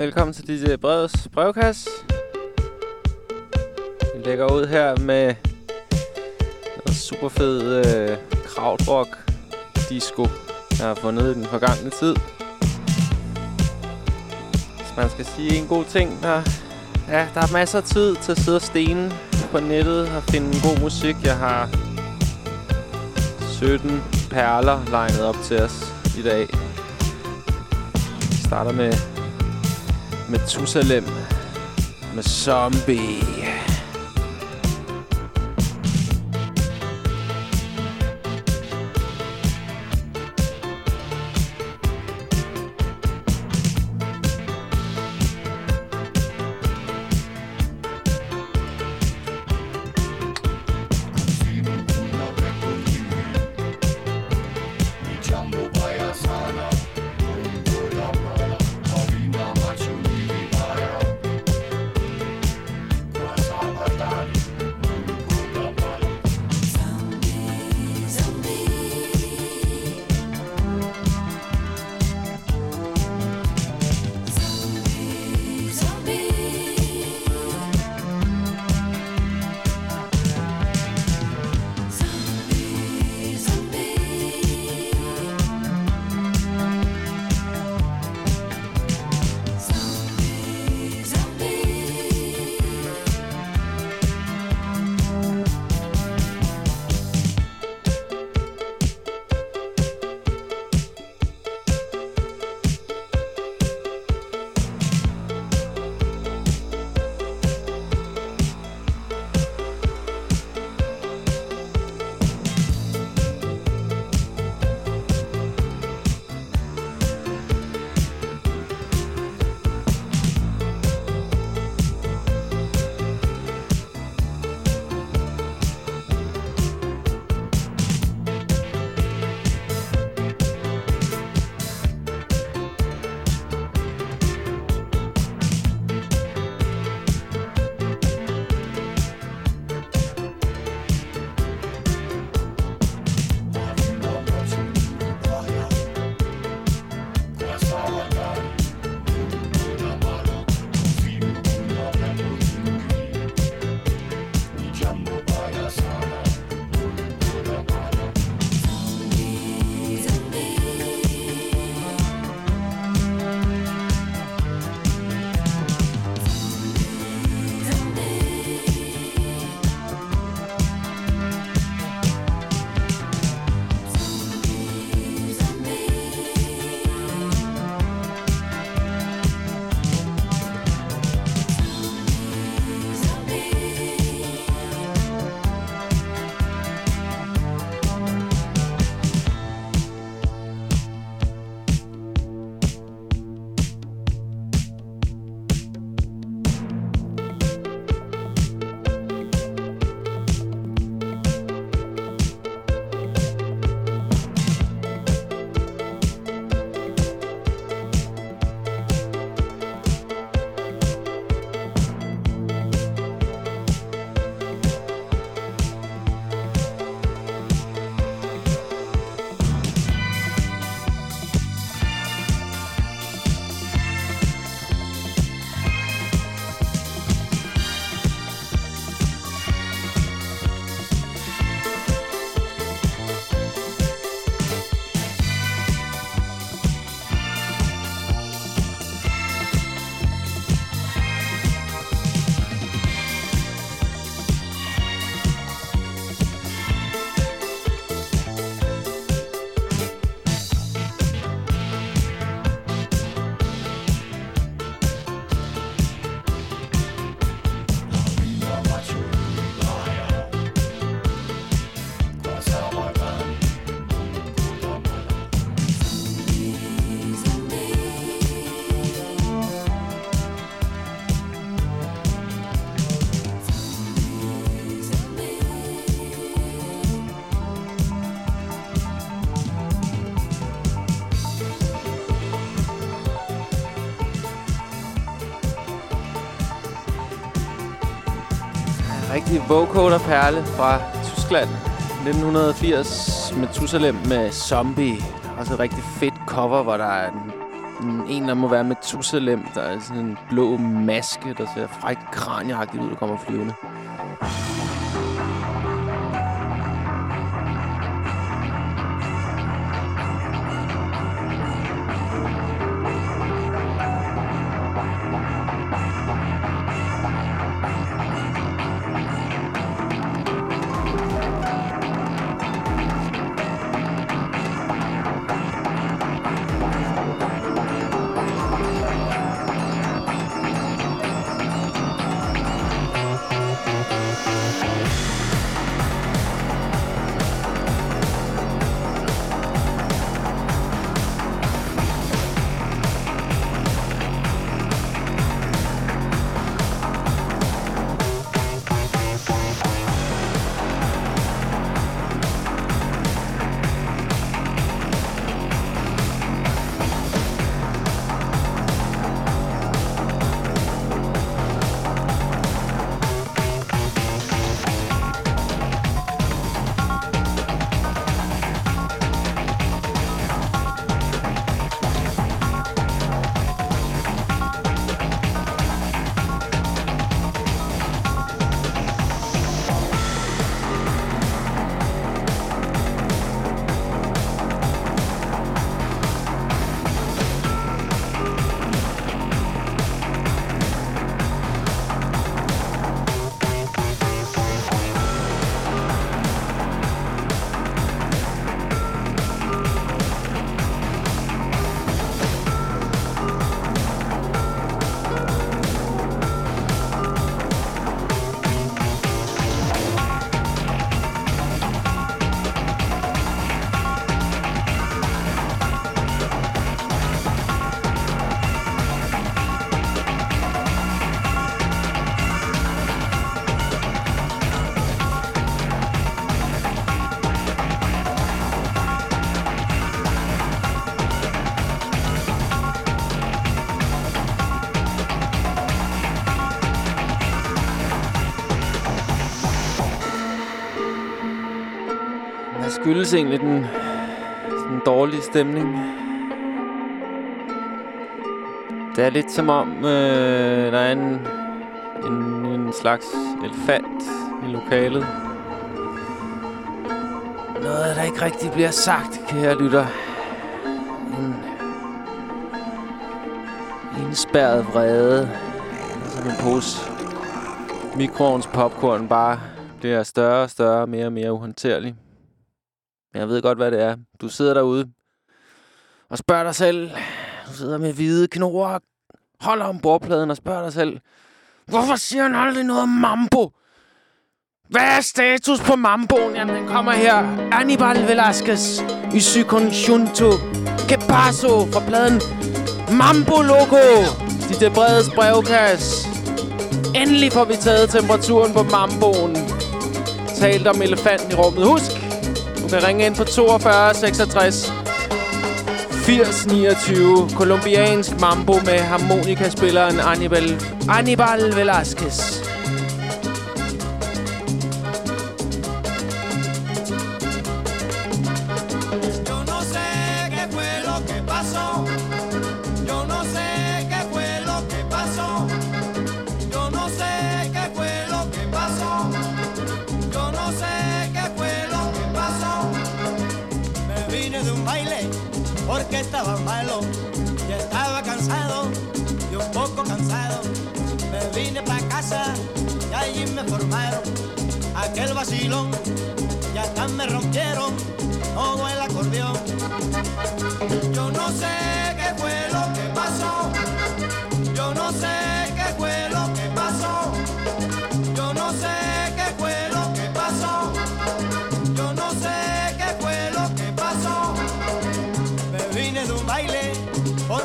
Velkommen til DJ øh, Breds brevkasse. Vi lægger ud her med noget super fed øh, krautrock disco, jeg har fundet i den forgangne tid. Hvis man skal sige en god ting, der, ja, der er masser af tid til at sidde og stene på nettet og finde god musik. Jeg har 17 perler legnet op til os i dag. Vi starter med Methusalem med Zombie. Rigtig vocoder-perle fra Tyskland. 1980 med Tusalem med Zombie. Også et rigtig fedt cover, hvor der er en En der må være med Tusalem. Der er sådan en blå maske, der ser frækt kraniagtigt ud, der kommer flyvende. Skyldes egentlig den, den dårlige stemning. Det er lidt som om, øh, der er en, en, en slags elefant i lokalet. Noget, der ikke rigtig bliver sagt, kære lytter. En indspærret vrede. Som en pose mikroovns popcorn bare bliver større og større, mere og mere uhåndterlig. Jeg ved godt, hvad det er. Du sidder derude og spørger dig selv. Du sidder med hvide knor holder om bordpladen og spørger dig selv. Hvorfor siger han aldrig noget om Mambo? Hvad er status på Mamboen? Jamen, den kommer her. Anibal Velasquez i Syconjunto. Que paso fra pladen Mambo Logo. De der brede brevkasse. Endelig får vi taget temperaturen på Mamboen. Talt om elefanten i rummet. Husk, du kan ringe ind på 42 66 80 29. Kolumbiansk mambo med harmonikaspilleren Anibal, Anibal Velasquez. y estaba cansado y un poco cansado. Me vine para casa y allí me formaron aquel vacilón y hasta me rompieron todo el acordeón. Yo no sé qué fue lo que pasó, yo no sé qué fue lo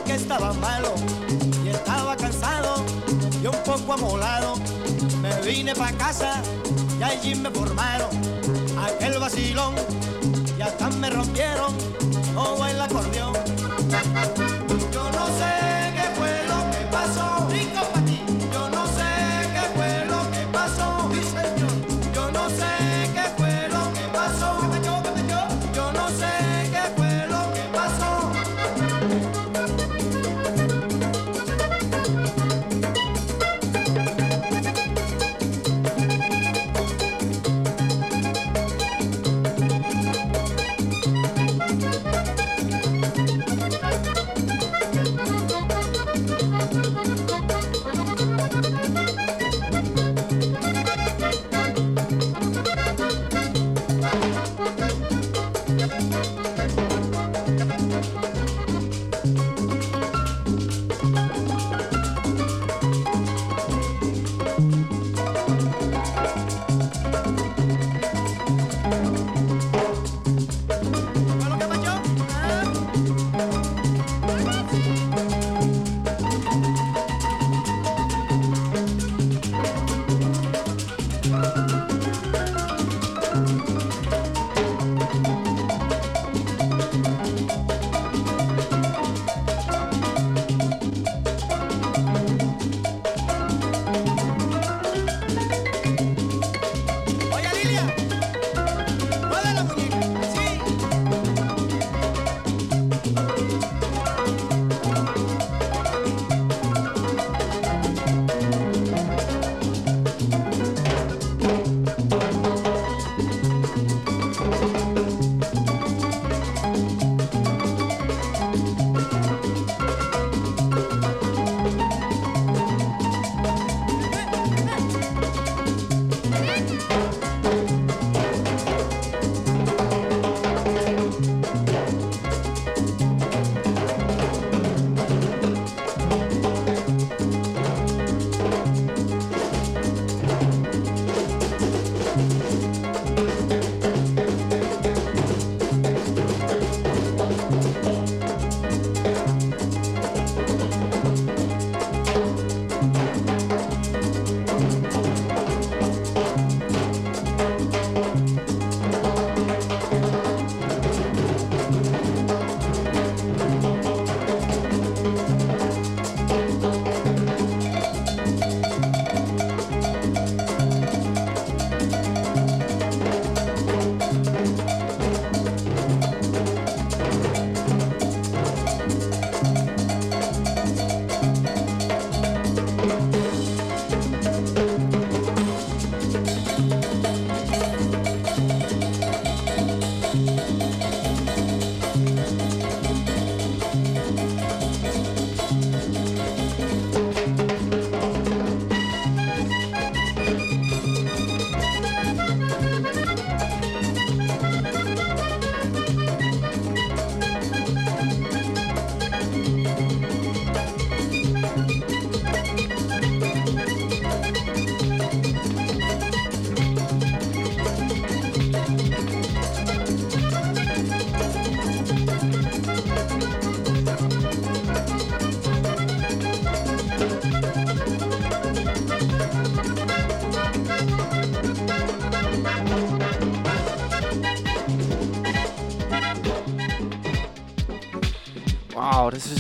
porque estaba malo y estaba cansado y un poco amolado. Me vine pa' casa y allí me formaron aquel vacilón y hasta me rompieron todo el acordeón.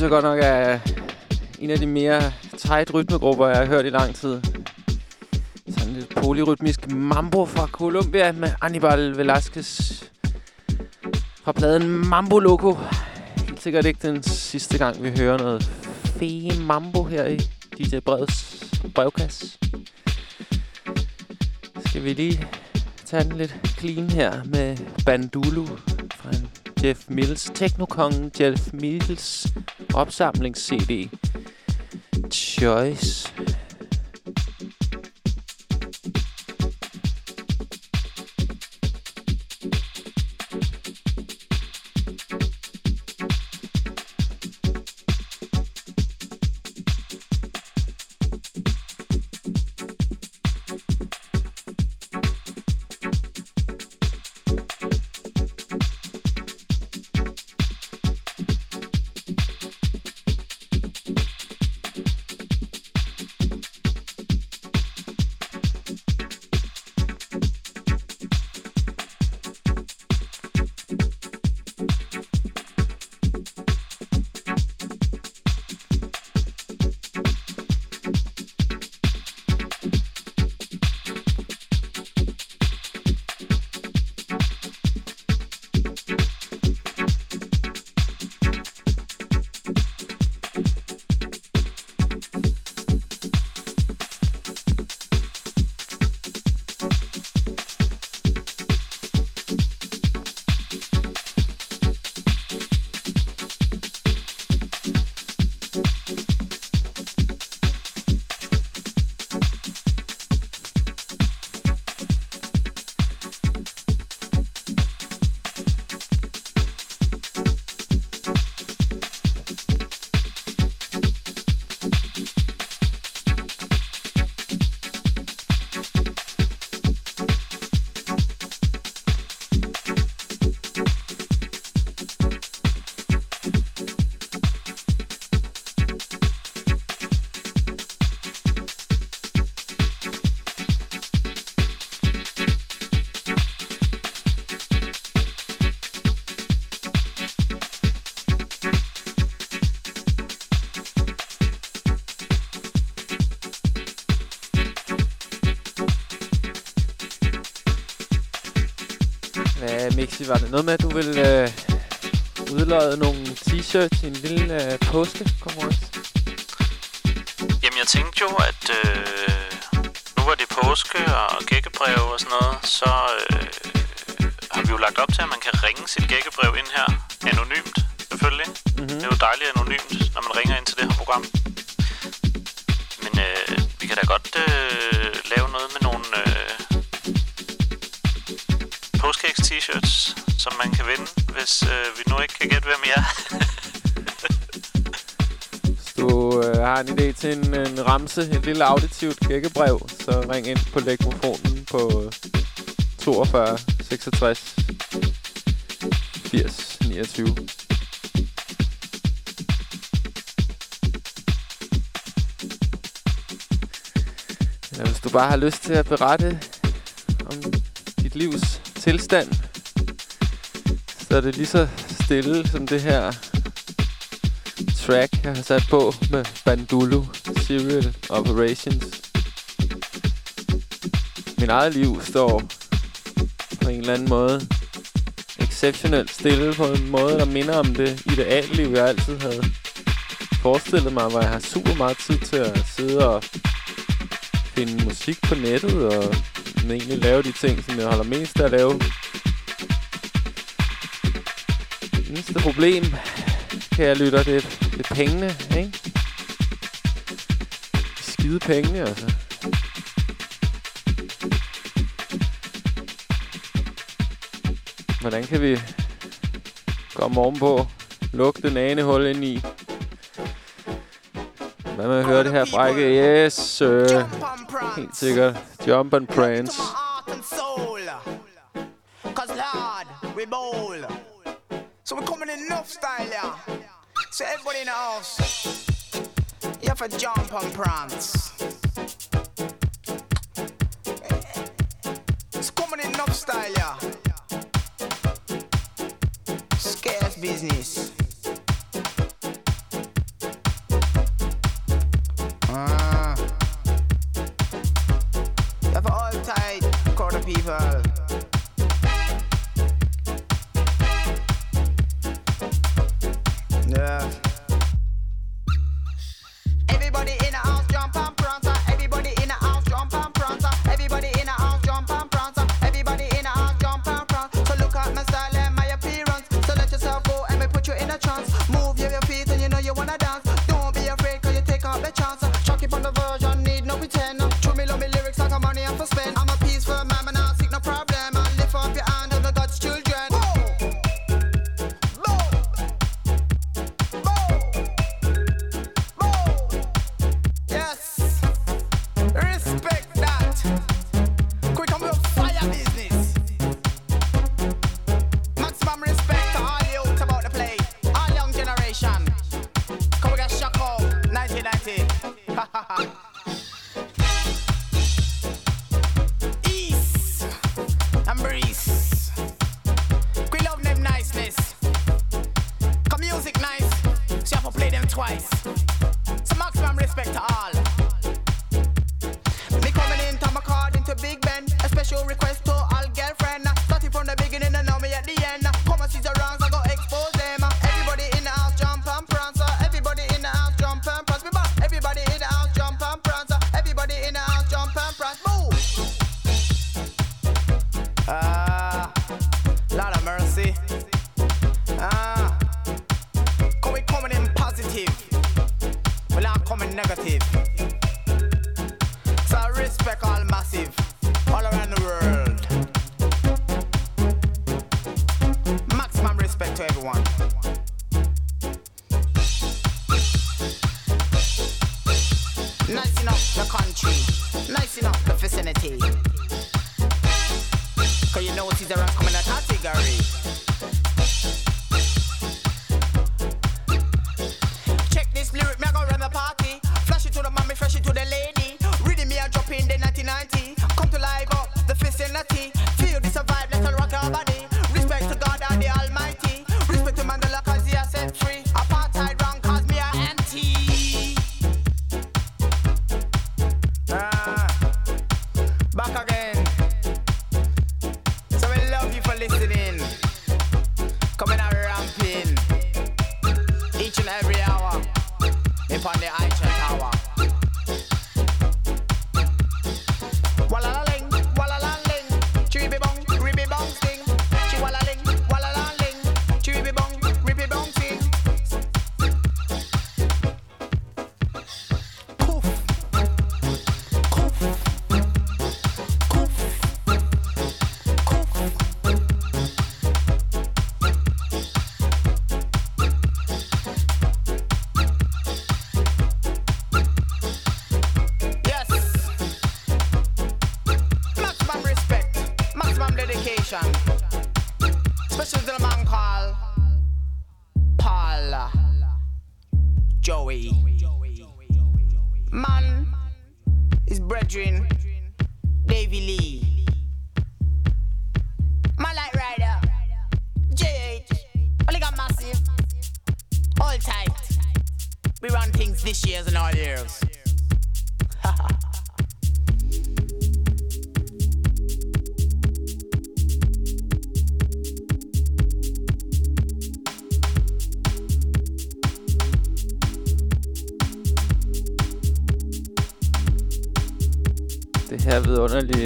Jeg godt nok er en af de mere tight rytmegrupper, jeg har hørt i lang tid. Sådan lidt polyrytmisk mambo fra Colombia med Anibal Velasquez fra pladen Mambo Loco. Helt sikkert ikke den sidste gang, vi hører noget fe mambo her i DJ Breds brevkasse. Skal vi lige tage den lidt clean her med Bandulu Jeff Mills, Teknokongen Jeff Mills opsamlings-CD. Choice. Mixi, var det noget med, at du ville øh, udløje nogle t-shirts i en lille øh, påskekonkurrence? Jamen, jeg tænkte jo, at øh, nu var det påske og gækkebrev og sådan noget, så øh, har vi jo lagt op til, at man kan ringe sit gækkebrev ind her. Anonymt, selvfølgelig. Mm-hmm. Det er jo dejligt anonymt, når man ringer ind til det her program. Men øh, vi kan da godt øh, lave noget med nogle t-shirts, som man kan vinde, hvis øh, vi nu ikke kan gætte, hvem jeg er. Hvis du øh, har en idé til en, en ramse, et lille auditivt gækkebrev, så ring ind på lægmofonen på 42 66 80 29. Eller hvis du bare har lyst til at berette om dit livs tilstand, så er det lige så stille som det her track, jeg har sat på med Bandulu Serial Operations. Min eget liv står på en eller anden måde exceptionelt stille på en måde, der minder om det idealliv, jeg altid havde forestillet mig, hvor jeg har super meget tid til at sidde og finde musik på nettet og egentlig lave de ting, som jeg holder mest af at lave. Eneste problem, kan jeg lytte, det er, det er pengene, ikke? Skide pengene, altså. Hvordan kan vi komme ovenpå? Lukke den ane hul ind i. Hvad med at høre det her brække? Yes, sir. Helt sikkert. Jump and prance. Coming in style, yeah. So everybody in the house, you have to jump and prance. It's coming in enough style,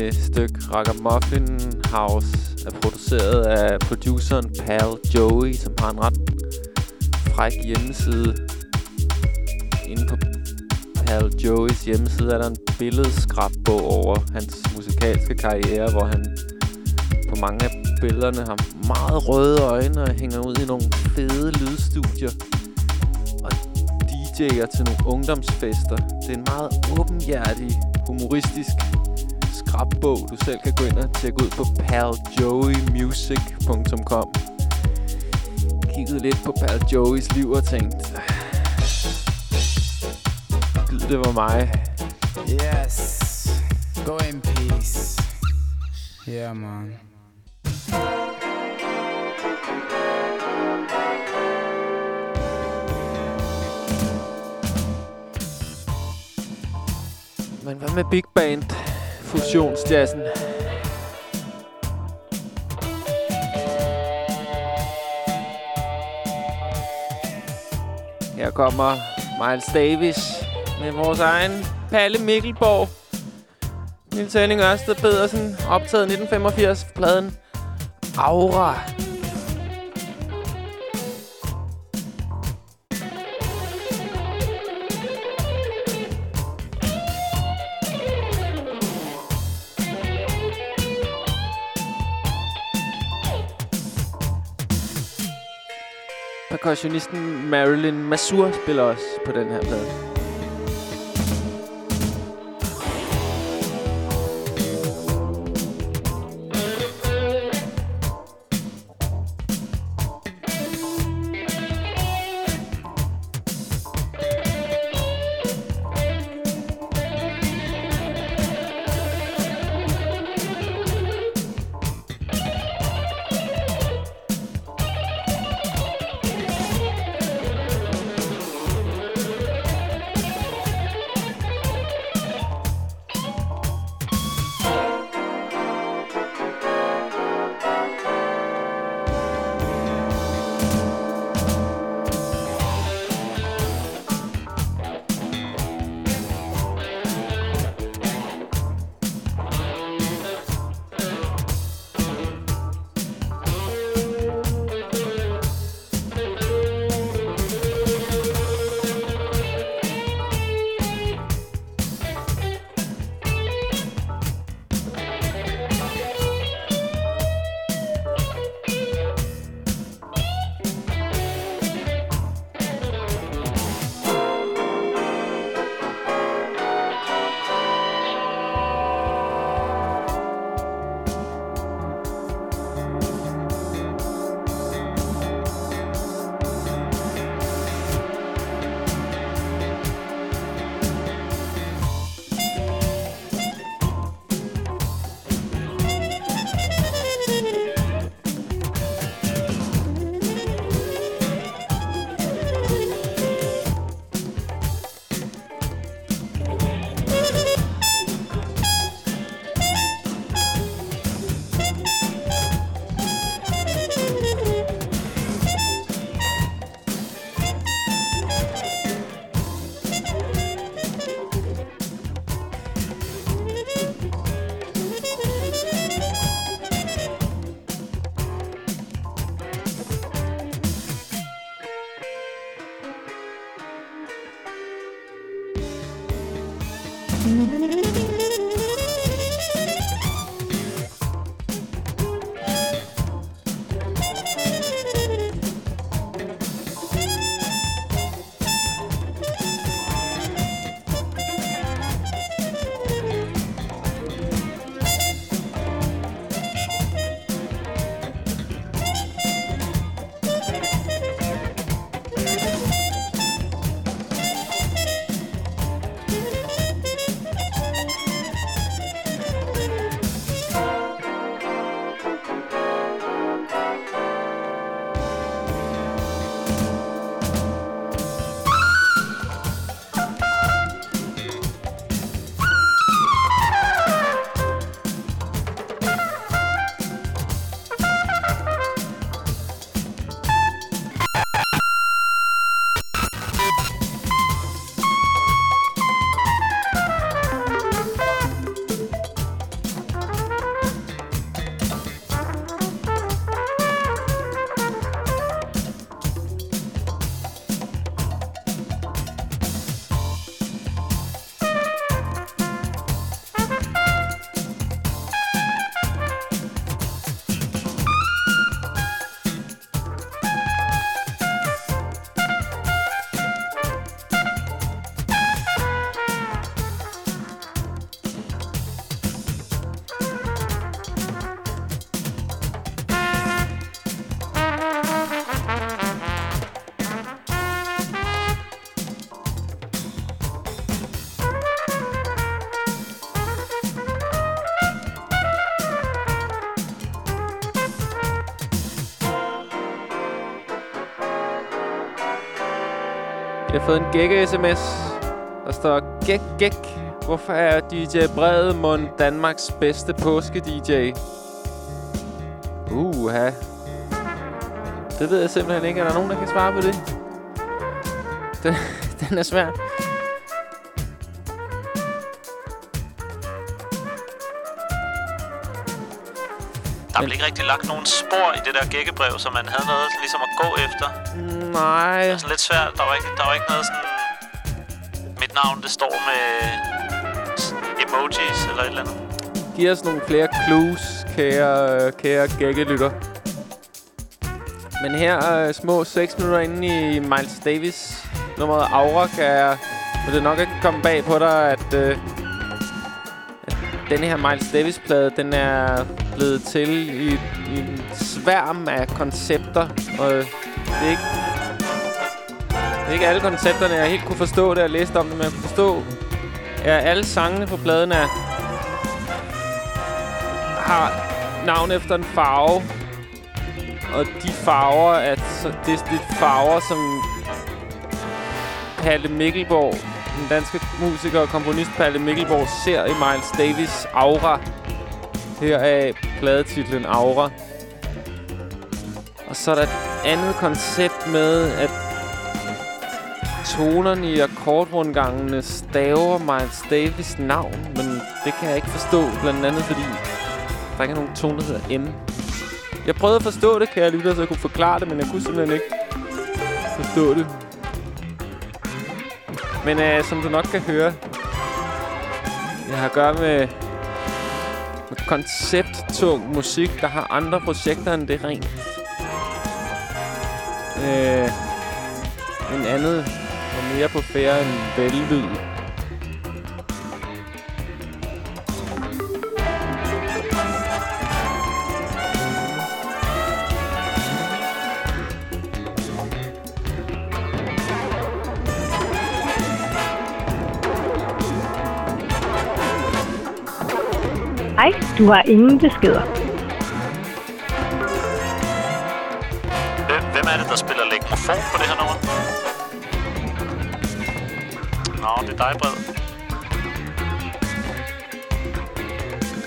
øh, stykke Ragamuffin House er produceret af produceren Pal Joey, som har en ret fræk hjemmeside. Inde på Pal Joeys hjemmeside er der en billedskrabbog over hans musikalske karriere, hvor han på mange af billederne har meget røde øjne og hænger ud i nogle fede lydstudier og DJ'er til nogle ungdomsfester. Det er en meget åbenhjertig, humoristisk rapbog, du selv kan gå ind og tjekke ud på paljoeymusic.com. Kiggede lidt på Pal Joeys liv og tænkt, Gud, det var mig. Yes, go in peace. Yeah, man. Men hvad med big band? fusionsjazzen. Her kommer Miles Davis med vores egen Palle Mikkelborg. Nils Henning Ørsted Pedersen, optaget 1985, pladen Aura. Percussionisten Marilyn Masur spiller også på den her plade. Gække-sms. Der står, gæk, gæk. Hvorfor er DJ Bredemund Danmarks bedste påske-DJ? Uha. Det ved jeg simpelthen ikke. Er der nogen, der kan svare på det? Den, den er svær. Der blev ikke rigtig lagt nogen spor i det der gækkebrev, så man havde noget ligesom at gå efter. Nej. Det er sådan lidt svært. Der var ikke, der var ikke noget sådan... Navn, det står med emojis eller et eller andet. Giv os nogle flere clues, kære, kære gækkelytter. Men her er små 6 minutter inde i Miles Davis nummeret Aura, kan. Men det nok ikke komme bag på dig, at, øh, at denne her Miles Davis-plade, den er blevet til i, i en sværm af koncepter. Og øh, det er ikke... Det er ikke alle koncepterne, jeg helt kunne forstå, da jeg læste om det, men jeg kunne forstå, at alle sangene på pladen er har navn efter en farve. Og de farver at det er de farver, som Palle Mikkelborg, den danske musiker og komponist Palle Mikkelborg, ser i Miles Davis' aura. Her er pladetitlen Aura. Og så er der et andet koncept med, at tonerne i akkordrundgangene staver Miles Davis navn, men det kan jeg ikke forstå, blandt andet fordi der ikke er nogen tone, der hedder M. Jeg prøvede at forstå det, kan jeg lytte, så jeg kunne forklare det, men jeg kunne simpelthen ikke forstå det. Men øh, som du nok kan høre, jeg har at gøre med, med koncepttung musik, der har andre projekter end det rent. Øh, en andet mere på færre end vellyd. Hej, du har ingen beskeder. Hvem, hvem er det, der spiller lægmofon på det dig, Bred.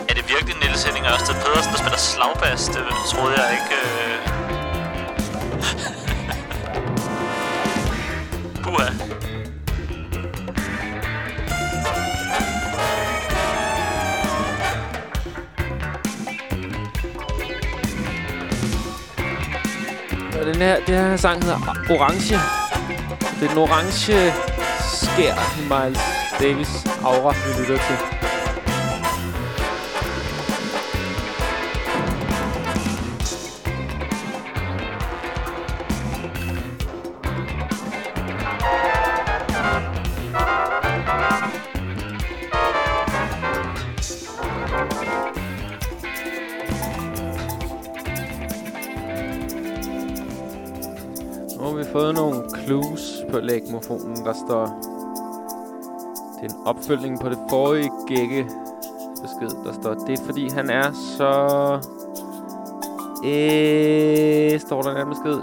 Er det virkelig Niels Henning Ørsted Pedersen, der spiller slagbas? Det troede jeg ikke... Øh... Puha. Og den her, den her sang hedder Orange. Det er den orange skær i Miles Davis aura, vi lytter til. Clues på lægmofonen, der står... Det er en opfølgning på det forrige gække besked, der står... Det er fordi, han er så... Øh, står der der besked?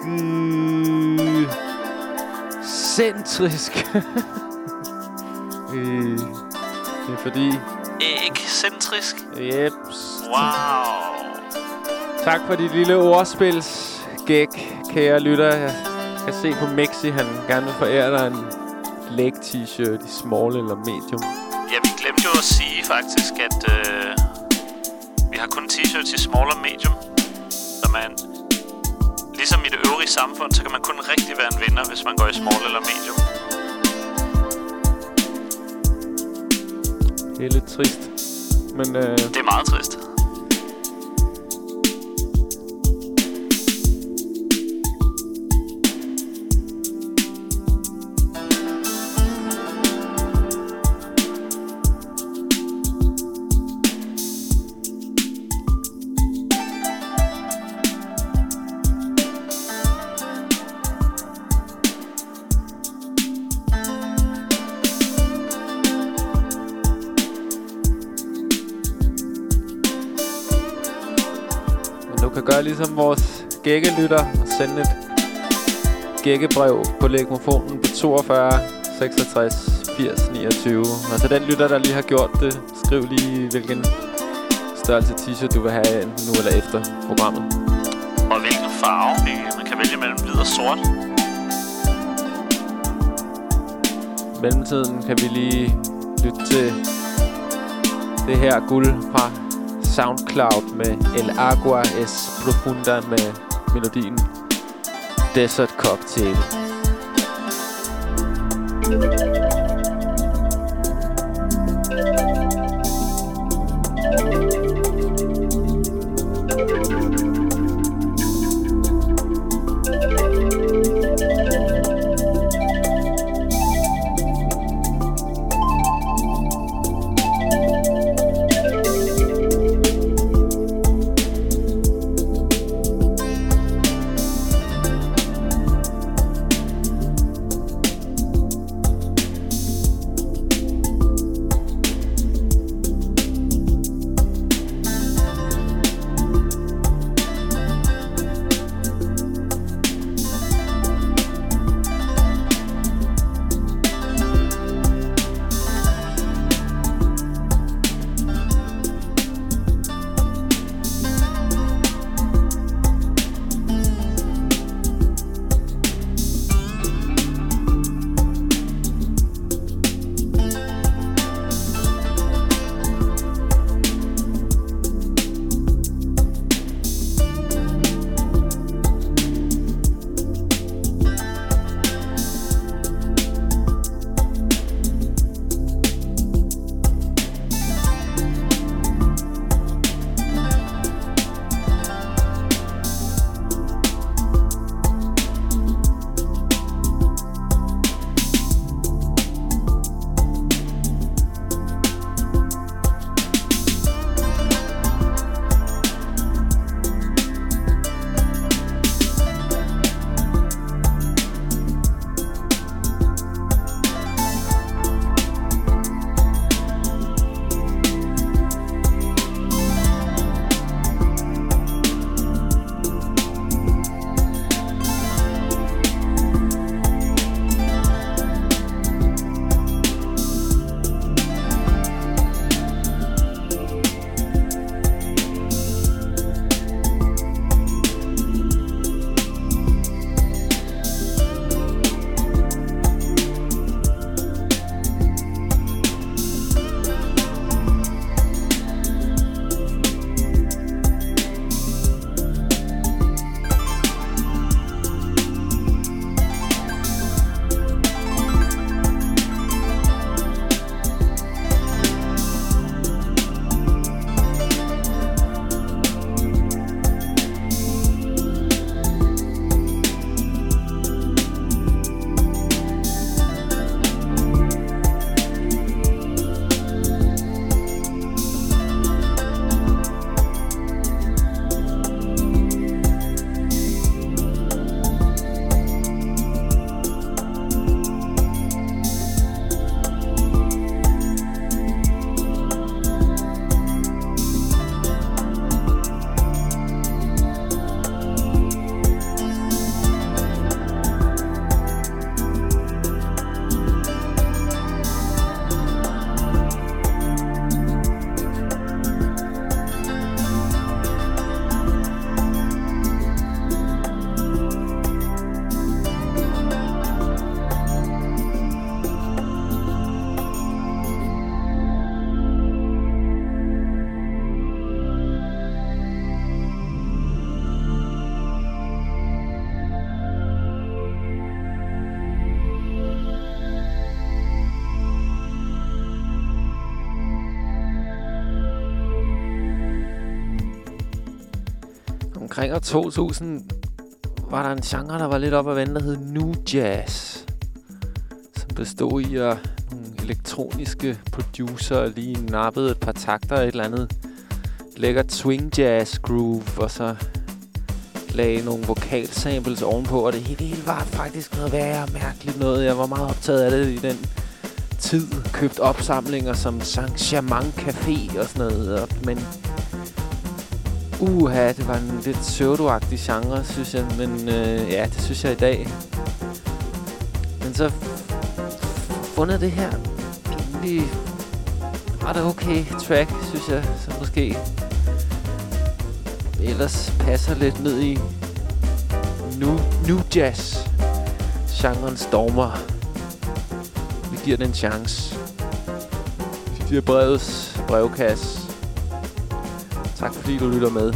G- centrisk. øh, det er fordi... Ekscentrisk. Jeps. Wow. Tak for dit lille ordspils gæk, kære lytter. Jeg kan se på Mixi, han gerne vil forære dig en leg t-shirt i small eller medium. Ja, vi glemte jo at sige faktisk, at øh, vi har kun t-shirts i small og medium. Så man, ligesom i det øvrige samfund, så kan man kun rigtig være en vinder, hvis man går i small eller medium. Det er lidt trist. Men øh, Det er meget trist. Gøre ligesom vores gækkelytter og sende et gækkebrev på legmofonen på 42 66 80 29. Og til den lytter, der lige har gjort det, skriv lige, hvilken størrelse t-shirt du vil have enten nu eller efter programmet. Og hvilken farve? Man kan vælge mellem hvid og sort. mellemtiden kan vi lige lytte til det her guld fra SoundCloud med El Agua es Profunda med melodien Desert Cocktail. Omkring år 2000 var der en genre, der var lidt op at vende, der hed New Jazz. Som bestod i at nogle elektroniske producer lige nappede et par takter af et eller andet lækkert swing jazz groove, og så lagde nogle vokalsamples ovenpå, og det hele var faktisk noget værre mærkeligt noget. Jeg var meget optaget af det i den tid. Købt opsamlinger som Saint-Germain Café og sådan noget. Men Uha, det var en lidt pseudo genre, synes jeg. Men øh, ja, det synes jeg i dag. Men så fundet det her egentlig ret okay track, synes jeg. Så måske ellers passer lidt ned i nu, nu jazz. Genren stormer. Vi giver den en chance. De giver brevets brevkasse. Tak fordi du lytter med.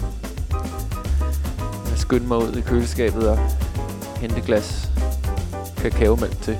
Jeg skynder mig ud i køleskabet og hente glas kakaomælk til.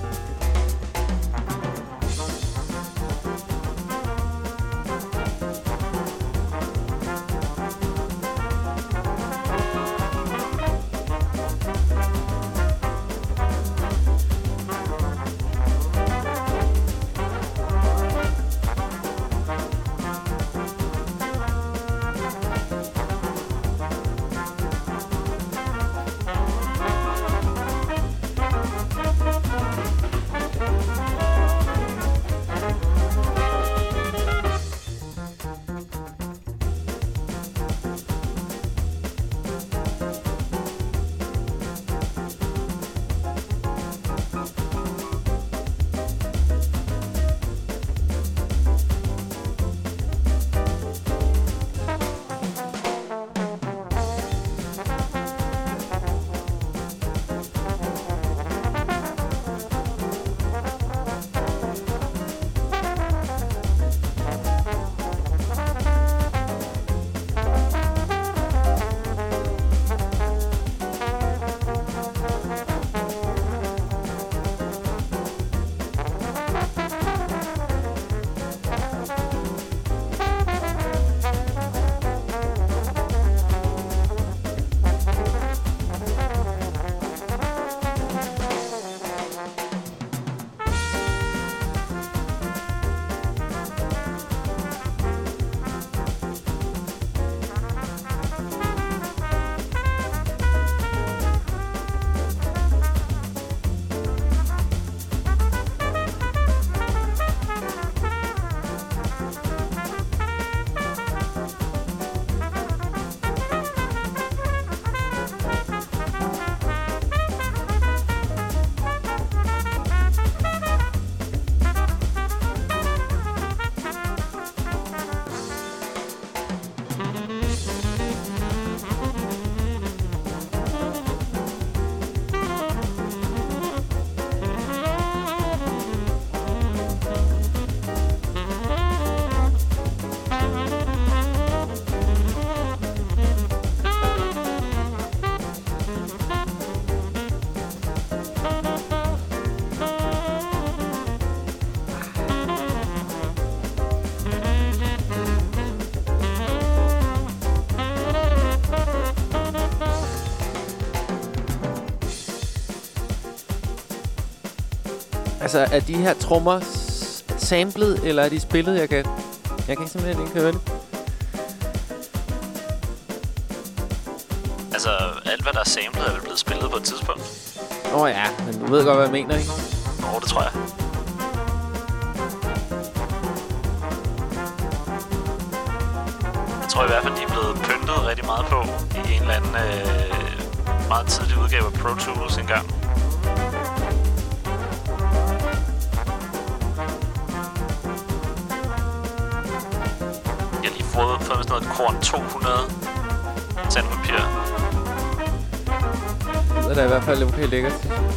Altså, er de her trommer samlet, eller er de spillet? Jeg kan, jeg kan simpelthen ikke høre det. Altså, alt hvad der er samlet, er vel blevet spillet på et tidspunkt. Åh oh, ja, men du ved godt, hvad jeg mener, ikke? Nå, det tror jeg. Jeg tror i hvert fald, de er blevet pyntet rigtig meget på i en eller anden øh, meget tidlig udgave af Pro Tools engang. Fået, fået sådan noget korn 200 sandpapir. Det er da i hvert fald okay lækkert.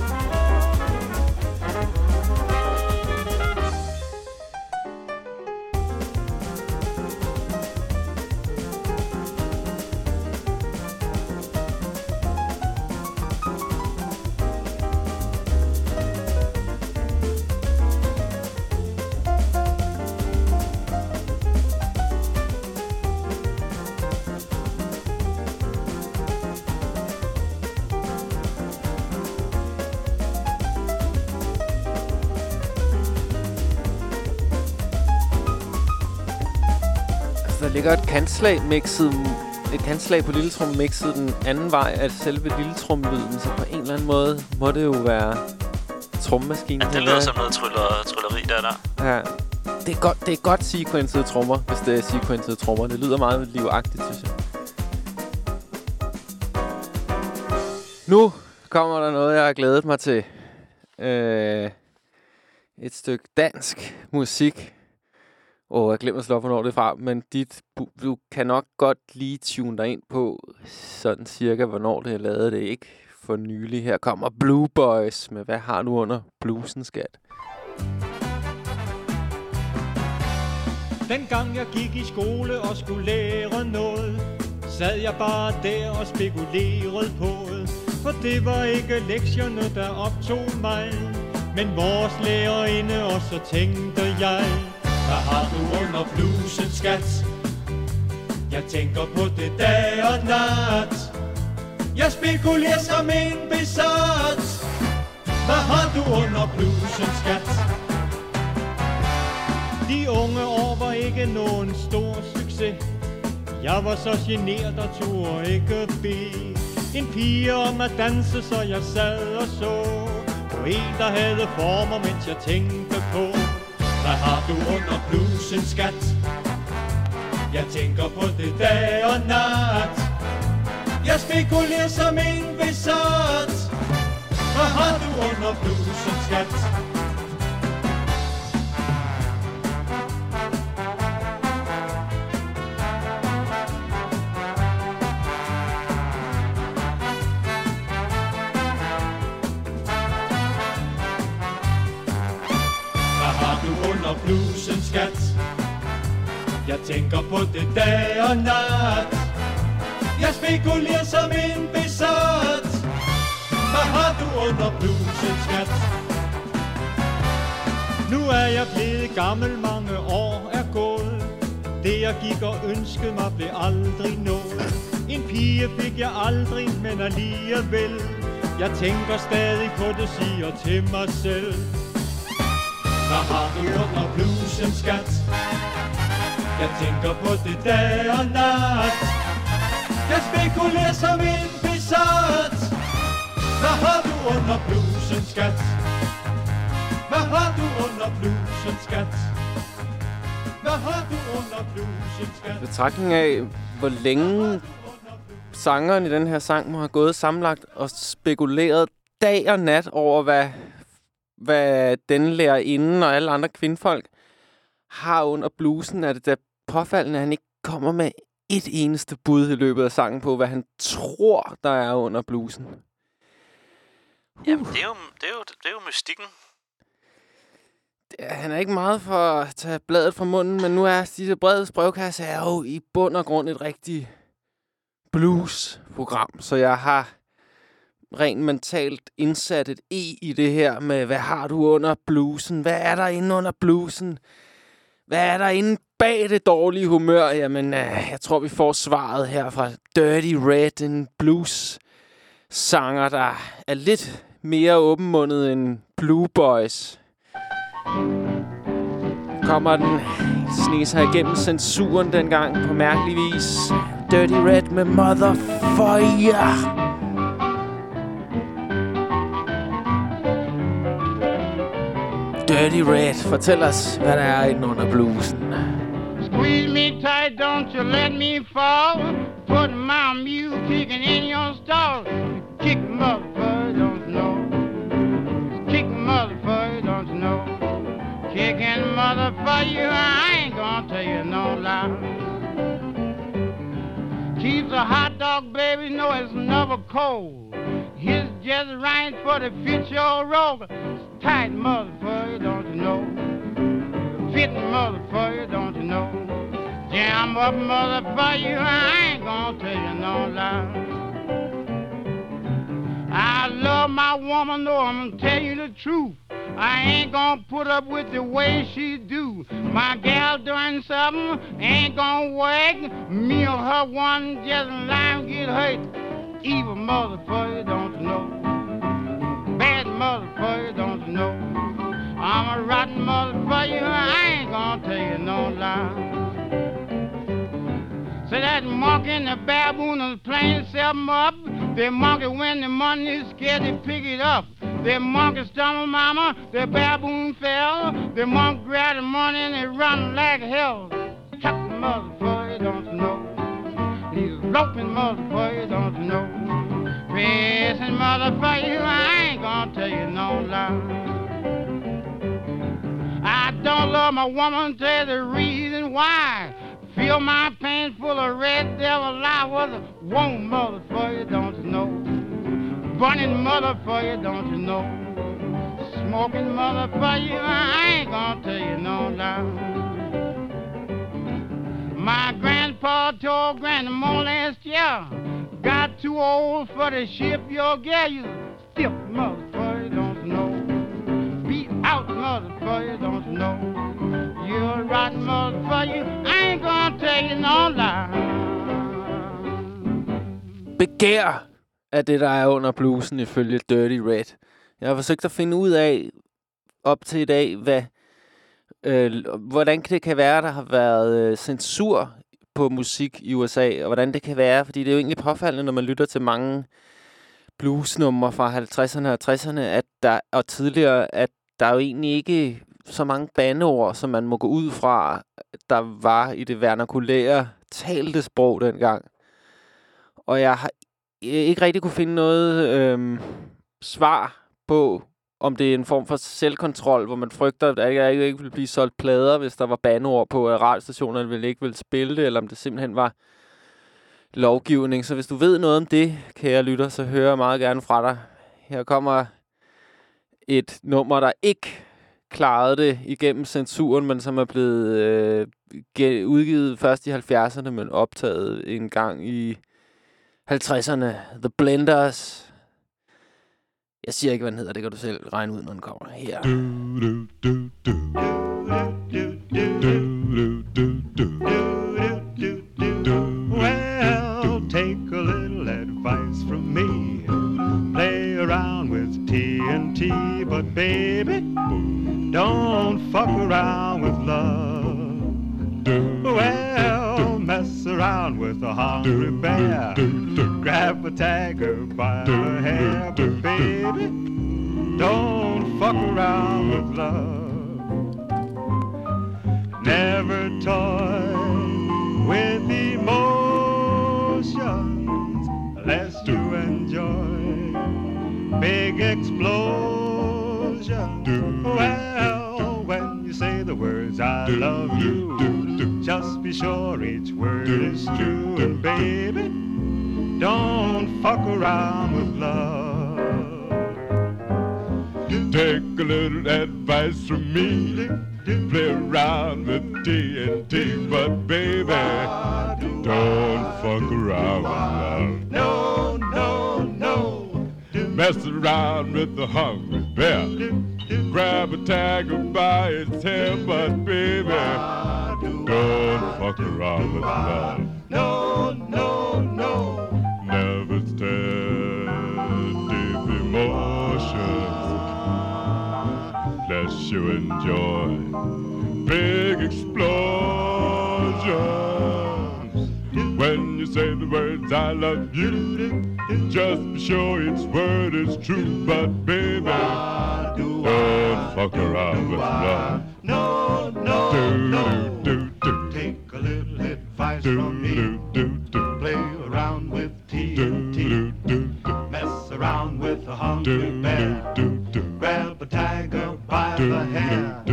Der ligger et kantslag mixet, et kantslag på lille trum mixet den anden vej af selve lille trumlyden, så på en eller anden måde må det jo være trommemaskinen. Ja, det lyder som noget tryller, trylleri, der er der. Ja. Det er godt, det er godt sequencede trommer, hvis det er sequencede trommer. Det lyder meget livagtigt, synes jeg. Nu kommer der noget, jeg har glædet mig til. Øh, et stykke dansk musik. Åh, oh, jeg glemmer at slå op, hvornår det er fra. Men dit, du, kan nok godt lige tune dig ind på sådan cirka, hvornår det er lavet. Det er ikke for nylig. Her kommer Blue Boys med Hvad har du under blusen, skat? Dengang jeg gik i skole og skulle lære noget, sad jeg bare der og spekulerede på det. For det var ikke lektierne, der optog mig, men vores lærerinde, og så tænkte jeg, hvad har du under blusen, skat? Jeg tænker på det dag og nat. Jeg spekulerer som en besat. Hvad har du under blusen, skat? De unge år var ikke nogen stor succes. Jeg var så genert og turde ikke bede en pige om at danse, så jeg sad og så på en, der havde former, mens jeg tænkte på, hvad har du under blusen, skat? Jeg tænker på det dag og nat. Jeg spekulerer som en besat. Hvad har du under blusen, skat? Skat? Jeg tænker på det dag og nat. Jeg spekulerer som en besat. Hvad har du under blusen, skat? Nu er jeg blevet gammel, mange år er gået. Det jeg gik og ønskede mig blev aldrig nået. En pige fik jeg aldrig, men alligevel. Jeg tænker stadig på det, siger til mig selv. Hvad har du under blusen, skat? Jeg tænker på det dag og nat. Jeg spekulerer som en besat. Hvad har du under blusen, skat? Hvad har du under blusen, skat? Hvad har du under blusen, skat? Betragtning af, hvor længe sangeren i den her sang må have gået samlagt og spekuleret dag og nat over, hvad, hvad den lærerinde og alle andre kvindfolk har under blusen, er det da påfaldende, at han ikke kommer med et eneste bud i løbet af sangen på, hvad han tror, der er under blusen. Jamen, det er jo, det er jo, det er jo mystikken. Han er ikke meget for at tage bladet fra munden, men nu er disse breds brevkasse er jo i bund og grund et rigtigt blues-program, så jeg har rent mentalt indsat et E i det her med, hvad har du under blusen? Hvad er der inde under blusen? Hvad er der inde bag det dårlige humør? Jamen, øh, jeg tror, vi får svaret her fra Dirty Red, en blues sanger, der er lidt mere åbenmundet end Blue Boys. Kommer den sne sig igennem censuren dengang på mærkelig vis. Dirty Red med Motherfire. Dirty Red, fortæl os, hvad der er inde under blusen. Squeeze me tight, don't you let me fall. Put my kicking in your stall. Kick motherfucker, don't you know? Kick motherfucker, don't you know? Kicking motherfucker, I ain't gonna tell you no lie. Keeps a hot dog, baby, no, it's never cold. He's just right for the fit your roll. Tight motherfucker, don't you know? Fitting motherfucker, don't you know? Jam up motherfucker, I ain't gonna tell you no lie. I love my woman, though I'm gonna tell you the truth. I ain't gonna put up with the way she do. My gal doing something, ain't gonna work. Me or her one just line get hurt. Evil motherfucker, don't you know? Bad motherfucker, don't you know? I'm a rotten motherfucker, I ain't gonna tell you no lie. So that monkey and the baboon is playing something up. The monkey when the money scared to pick it up. The monkey stumbled mama, the baboon fell. The monkey grabbed the money and he run like hell. Chuck the motherfucker, don't you know? Roping motherfucker, don't you know? Pressing motherfucker, I ain't gonna tell you no lie. I don't love my woman, tell the reason why. Feel my pants full of red devil I was a one motherfucker, don't you know? Burning motherfucker, don't you know? Smoking motherfucker, I ain't gonna tell you no lie. My grandpa told grandma last year, got too old for the ship your gal. You stiff motherfucker, don't know. Beat out motherfucker, you don't know. You're a rotten motherfucker, I ain't gonna tell you no lie. Begær er det, der er under blusen ifølge Dirty Red. Jeg har forsøgt at finde ud af op til i dag, hvad, øh, hvordan det kan være, der har været øh, censur på musik i USA, og hvordan det kan være, fordi det er jo egentlig påfaldende, når man lytter til mange bluesnumre fra 50'erne og 60'erne, at der, og tidligere, at der er jo egentlig ikke så mange bandeord, som man må gå ud fra, der var i det vernakulære talte sprog dengang. Og jeg har ikke rigtig kunne finde noget øhm, svar på, om det er en form for selvkontrol, hvor man frygter, at der ikke, ikke ville blive solgt plader, hvis der var bandeord på, at radiostationerne ville ikke ville spille det, eller om det simpelthen var lovgivning. Så hvis du ved noget om det, kære lytter, så hører jeg meget gerne fra dig. Her kommer et nummer, der ikke klarede det igennem censuren, men som er blevet øh, udgivet først i 70'erne, men optaget en gang i 50'erne. The Blenders. Jeg siger ikke, hvad den hedder. Det kan du selv regne ud, når den kommer her. Well, take a little advice from me. Play around with TNT, but baby, don't fuck around with love. Well, around with a hungry bear. Grab a tiger by the hair, but baby, don't fuck around with love. Never toy with emotions lest you enjoy big explosions. Well, when you say the words I love you, just be sure each word is true. And baby, don't fuck around with love. Take a little advice from me. Play around with TNT, but baby, don't fuck around with love. No, no, no. Mess around with the hungry bear. Grab a tiger by its hair, but baby, don't fuck around with love. No, no, no. Never stand deep emotions lest you enjoy big explosions. When you say the words I love you, just be sure each word is true. But baby, don't fuck around with love. No, no, no. Advice from me. Do, do, do. Play around with TNT. Do, do, do. Mess around with a hungry bear. Do, do, do. Grab a tiger by the hair.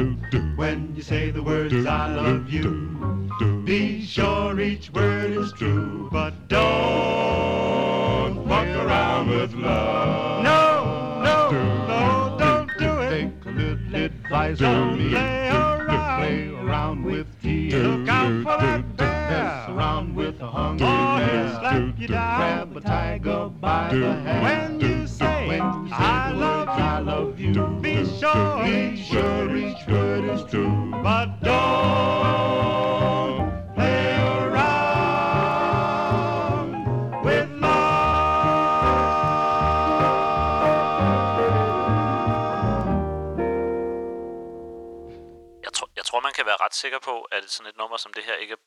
When you say the words I love you, be sure each word is true. But don't fuck around with love. No, no, no, don't do it. Take a little advice at sådan et nummer som det her ikke er,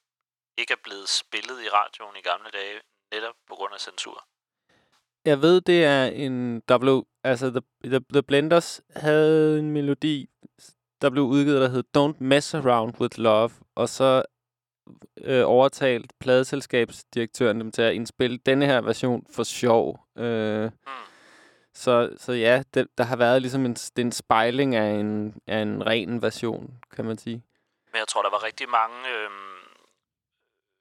ikke er blevet spillet i radioen i gamle dage, netop på grund af censur. Jeg ved, det er en... Der blev, altså, The, The, The Blenders havde en melodi, der blev udgivet, der hed Don't Mess Around With Love. Og så øh, overtalt pladeselskabsdirektøren dem til at indspille denne her version for sjov. Øh, Hmm. så, så ja, det, der har været ligesom en, det er en spejling af en, af en ren version, kan man sige. Men jeg tror, der var rigtig mange,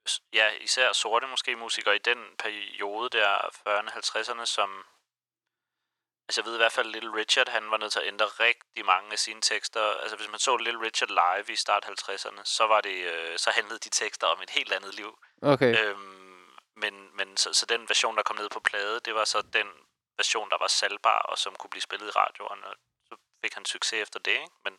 s- ja, især sorte måske musikere i den periode der, 40'erne, 50'erne, som... Altså jeg ved i hvert fald, Little Richard, han var nødt til at ændre rigtig mange af sine tekster. Altså hvis man så Little Richard live i start 50'erne, så var det, øh, så handlede de tekster om et helt andet liv. Okay. Øhm, men men så, så den version, der kom ned på plade, det var så den version, der var salgbar, og som kunne blive spillet i radioen, og så fik han succes efter det, ikke? Men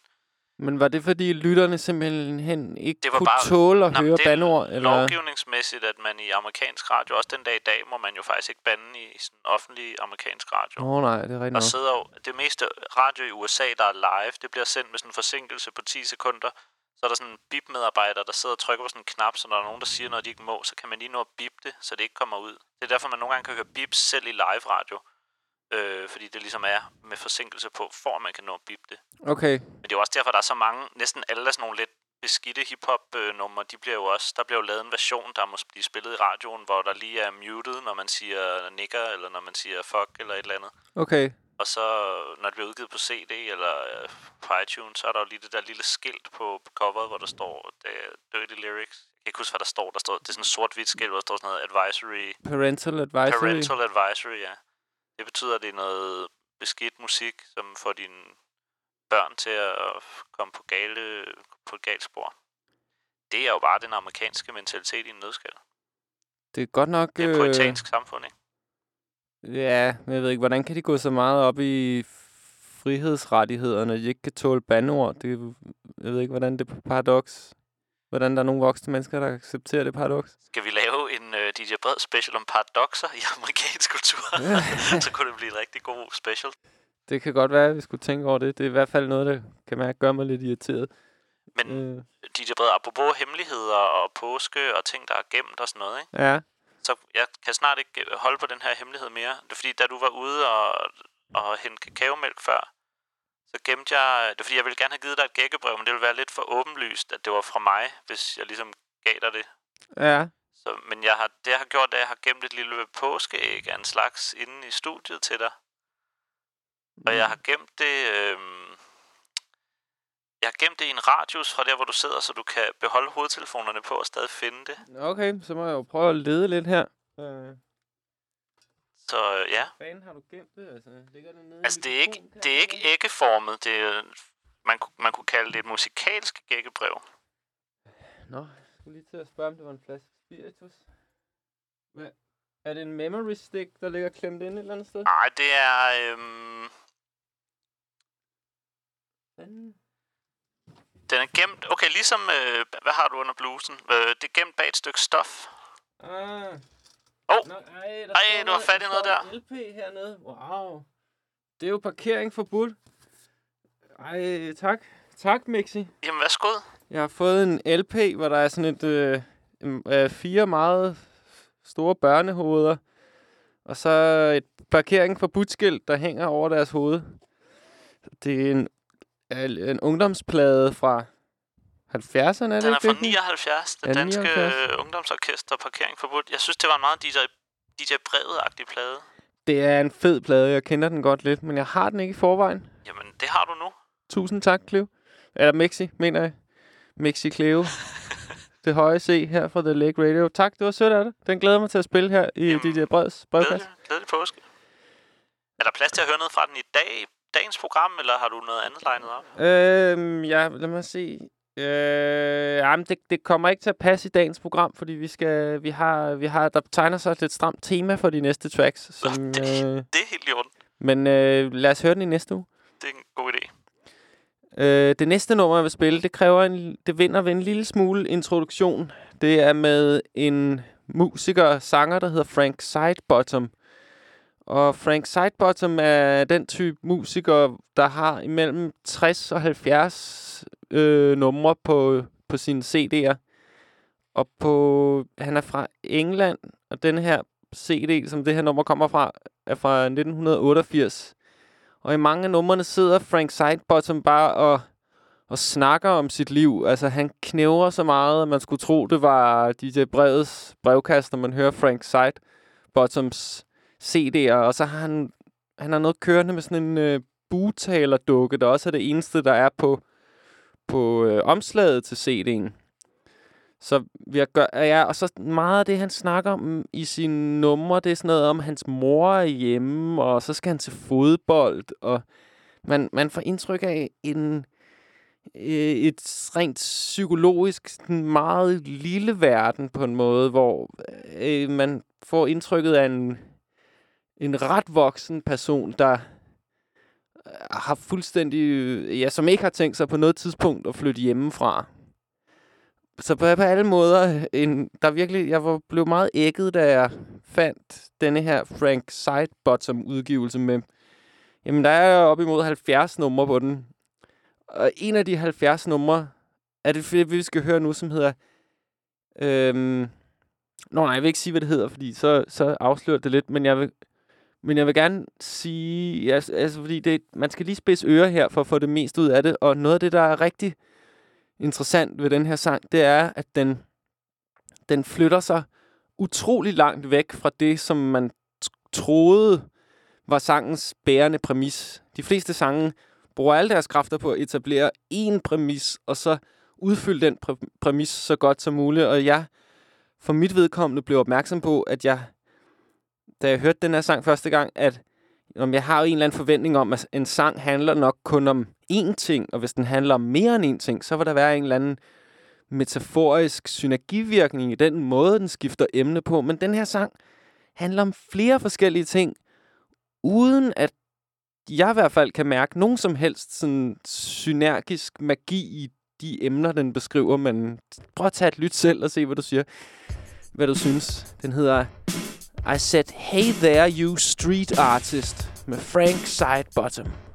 Men var det, fordi lytterne simpelthen ikke Det var kunne bare- tåle at men høre banord? Eller? lovgivningsmæssigt, at man i amerikansk radio, også den dag i dag, må man jo faktisk ikke bande i sådan offentlig amerikansk radio. Åh oh, nej, det er rigtigt Der nok. sidder jo, det meste radio i USA, der er live, det bliver sendt med sådan en forsinkelse på 10 sekunder. Så er der sådan en bip-medarbejder, der sidder og trykker på sådan en knap, så når der er nogen, der siger noget, de ikke må, så kan man lige nå at bip det, så det ikke kommer ud. Det er derfor, man nogle gange kan høre bips selv i live radio. Øh, fordi det ligesom er med forsinkelse på, for at man kan nå at bip det. Okay. Men det er jo også derfor, der er så mange, næsten alle af sådan nogle lidt beskidte hiphop-numre, de bliver jo også, der bliver jo lavet en version, der må blive spillet i radioen, hvor der lige er muted, når man siger nigger, eller når man siger fuck, eller et eller andet. Okay. Og så, når det bliver udgivet på CD eller øh, på iTunes, så er der jo lige det der lille skilt på, coveret, hvor der står det er Dirty Lyrics. Jeg kan ikke huske, hvad der står. Der står det er sådan en sort-hvidt skilt, hvor der står sådan noget Advisory. Parental advisory. Parental Advisory, ja. Det betyder, at det er noget beskidt musik, som får dine børn til at komme på, gale, på et galt spor. Det er jo bare den amerikanske mentalitet i en nødskal. Det er godt nok... Det er øh, poetansk samfund, ikke? Ja, men jeg ved ikke, hvordan kan de gå så meget op i frihedsrettigheder, når de ikke kan tåle bandeord? Det, jeg ved ikke, hvordan det er paradoks. Hvordan der er nogle voksne mennesker, der accepterer det paradoks. Skal vi uh, DJ Bred special om paradoxer i amerikansk kultur? så kunne det blive et rigtig god special. Det kan godt være, at vi skulle tænke over det. Det er i hvert fald noget, der kan mærke, gør mig lidt irriteret. Men Øh, DJ Bred, apropos hemmeligheder og påske og ting, der er gemt og sådan noget, ikke? ja, så jeg kan snart ikke øh, holde på den her hemmelighed mere. Det er fordi, da du var ude og, og hente kakaomælk før, så gemte jeg... Det er fordi, jeg ville gerne have givet dig et gækkebrev, men det ville være lidt for åbenlyst, at det var fra mig, hvis jeg ligesom gav dig det. ja. Så, men jeg har, det, jeg har gjort, det er, at jeg har gemt et lille påskeæg af en slags inde i studiet til dig. Og jeg har gemt det... Øh, jeg har gemt det i en radius fra der, hvor du sidder, så du kan beholde hovedtelefonerne på og stadig finde det. Okay, så må jeg jo prøve at lede lidt her. Øh, Så øh, ja, fanden har du gemt det? Altså, ligger det nede Altså, det er ikke, det er ikke æggeformet. Det er, man, man kunne kalde det et musikalsk æggebrev. Nå, jeg skulle lige til at spørge, om det var en flaske spiritus. Hvad? Er det en memory stick, der ligger klemt inde et eller andet sted? Nej, det er... Øhm, Fanden. den er gemt... Okay, ligesom... Øh, hvad har du under blusen? Øh, det er gemt bag et stykke stof. Ah. Åh, Nå, ej, der Ej, du har fat i noget en LP hernede. Wow. Det er jo parkering forbudt. Ej, tak. Tak, Mixi. Jamen, værsgo. Jeg har fået en LP, hvor der er sådan et øh, øh, fire meget store børnehoveder. Og så et parkering forbudt skilt, der hænger over deres hoved. Det er en, en ungdomsplade fra 70'erne, er det Den er fra det? 79. Det Ja, danske 79. øh, ungdomsorkester Parkering Forbudt. Jeg synes, det var en meget DJ, DJ Brevet-agtig plade. Det er en fed plade, jeg kender den godt lidt, men jeg har den ikke i forvejen. Jamen, det har du nu. Tusind tak, Cleo. Eller Mixi, mener jeg. Mixi Cleo. det høje C her fra The Lake Radio. Tak, det var sødt af dig. Den glæder mig til at spille her i Jamen, DJ Breds brevkasse. Glædelig, glædelig påske. Er der plads til at høre noget fra den i dag, dagens program, eller har du noget andet legnet op? Øhm, ja, lad mig se. Øh, jamen, det, det kommer ikke til at passe i dagens program, fordi vi skal, vi har, vi har, der tegner sig et lidt stramt tema for de næste tracks. Som, det- øh, Det er helt i orden. men øh, lad os høre den i næste uge. Det er en god idé. Øh, det næste nummer, jeg vil spille, det kræver en, det vinder ved en lille smule introduktion. Det er med en musiker og sanger, der hedder Frank Sidebottom. Og Frank Sidebottom er den type musiker, der har imellem 60 og 70 øh, numre på, på sine CD'er. Og på, han er fra England, og den her CD, som det her nummer kommer fra, er fra 1988. Og i mange af numrene sidder Frank Sidebottom bare og, og snakker om sit liv. Altså, han knæver så meget, at man skulle tro, det var DJ Breds brevkast, når man hører Frank Sidebottoms CD'er. Og så har han, han har noget kørende med sådan en øh, butalerdukke, der også er det eneste, der er på, på øh, omslaget til CD'en. Så vi gør, ja, og så meget af det, han snakker om i sine numre, det er sådan noget om, hans mor er hjemme, og så skal han til fodbold, og man, man får indtryk af en, øh, et rent psykologisk sådan meget lille verden på en måde, hvor øh, man får indtrykket af en, en ret voksen person, der øh, har fuldstændig, øh, ja, som ikke har tænkt sig på noget tidspunkt at flytte hjemmefra. Så på, på alle måder, en, der virkelig, jeg var, blev meget ægget, da jeg fandt denne her Frank Sidebottom udgivelse med, jamen der er op imod 70 numre på den. Og en af de 70 numre, er det vi skal høre nu, som hedder, øhm, Nå nej, jeg vil ikke sige, hvad det hedder, fordi så, så afslører det lidt, men jeg vil, men jeg vil gerne sige, altså, altså fordi det, man skal lige spidse ører her, for at få det mest ud af det, og noget af det, der er rigtig interessant ved den her sang, det er, at den, den flytter sig utrolig langt væk fra det, som man troede var sangens bærende præmis. De fleste sange bruger alle deres kræfter på at etablere én præmis, og så udfylde den præ præmis så godt som muligt. Og jeg, for mit vedkommende, blev opmærksom på, at jeg, da jeg hørte den her sang første gang, at om jeg har jo en eller anden forventning om, at en sang handler nok kun om én ting, og hvis den handler om mere end én ting, så vil der være en eller anden metaforisk synergivirkning i den måde, den skifter emne på. Men den her sang handler om flere forskellige ting, uden at jeg i hvert fald kan mærke nogen som helst sådan synergisk magi i de emner, den beskriver. Men prøv at tage et lyt selv og se, hvad du siger. Hvad du synes. Den hedder i said, hey there, you street artist med Frank Sidebottom.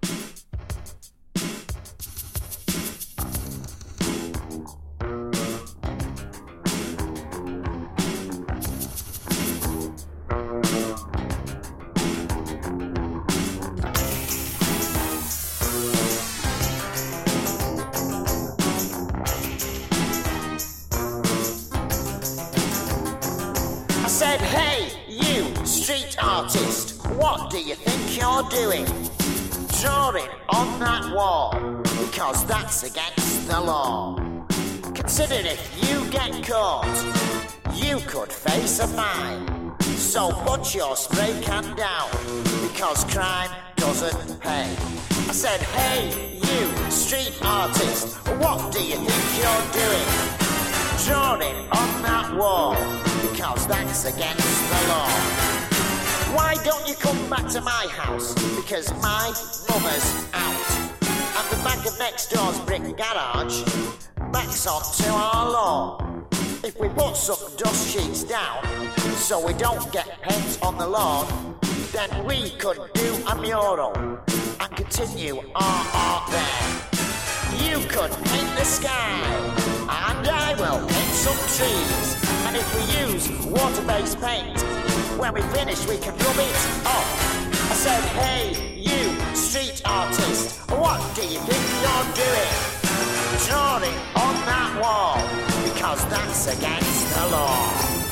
That's against the law. Consider if you get caught, you could face a fine. So put your spray can down, because crime doesn't pay. I said, hey, you street artist, what do you think you're doing? Drawing on that wall, because that's against the law. Why don't you come back to my house? Because my mother's out. And the back of next door's brick garage backs onto our lawn. If we put some dust sheets down so we don't get paint on the lawn, then we could do a mural and continue our art there. You could paint the sky, and I will paint some trees. And if we use water-based paint, when we finish we can rub it off. I said, hey, what do you think you're doing? Drawing on that wall, because that's against the law.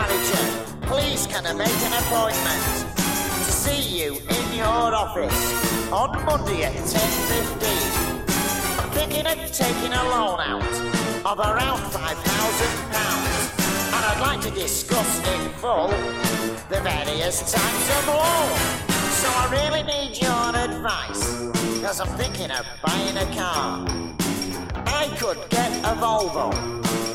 Manager, please can I make an appointment to see you in your office on Monday at 10.15? I'm thinking of taking a loan out of around £5,000 and I'd like to discuss in full the various types of loan. So I really need your advice because I'm thinking of buying a car. I could get a Volvo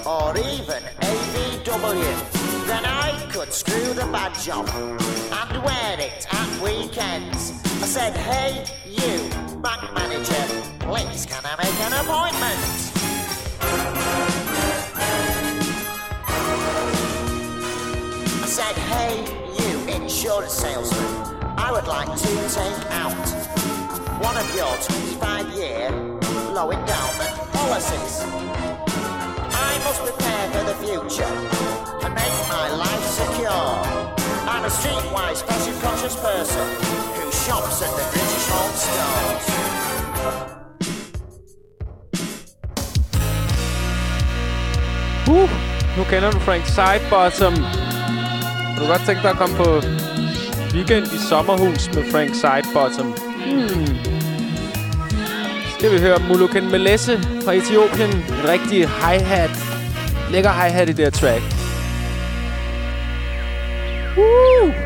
or even a VW. Then I could screw the badge on and wear it at weekends. I said, hey, you, bank manager, please can I make an appointment? I said, hey, you, insurance salesman, I would like to take out one of your 25 year low endowment policies. Must prepare for the future and make my life secure. I'm a streetwise, fashion conscious person who shops at the British Home Stores. Uh, nu kender du Frank Sidebottom. Kunne du godt tænke dig at komme på weekend i sommerhus med Frank Sidebottom? Hmm. Skal vi høre Muluken Melesse fra Etiopien. En rigtig hi-hat. Lækker hi-hat i det her track. Woo!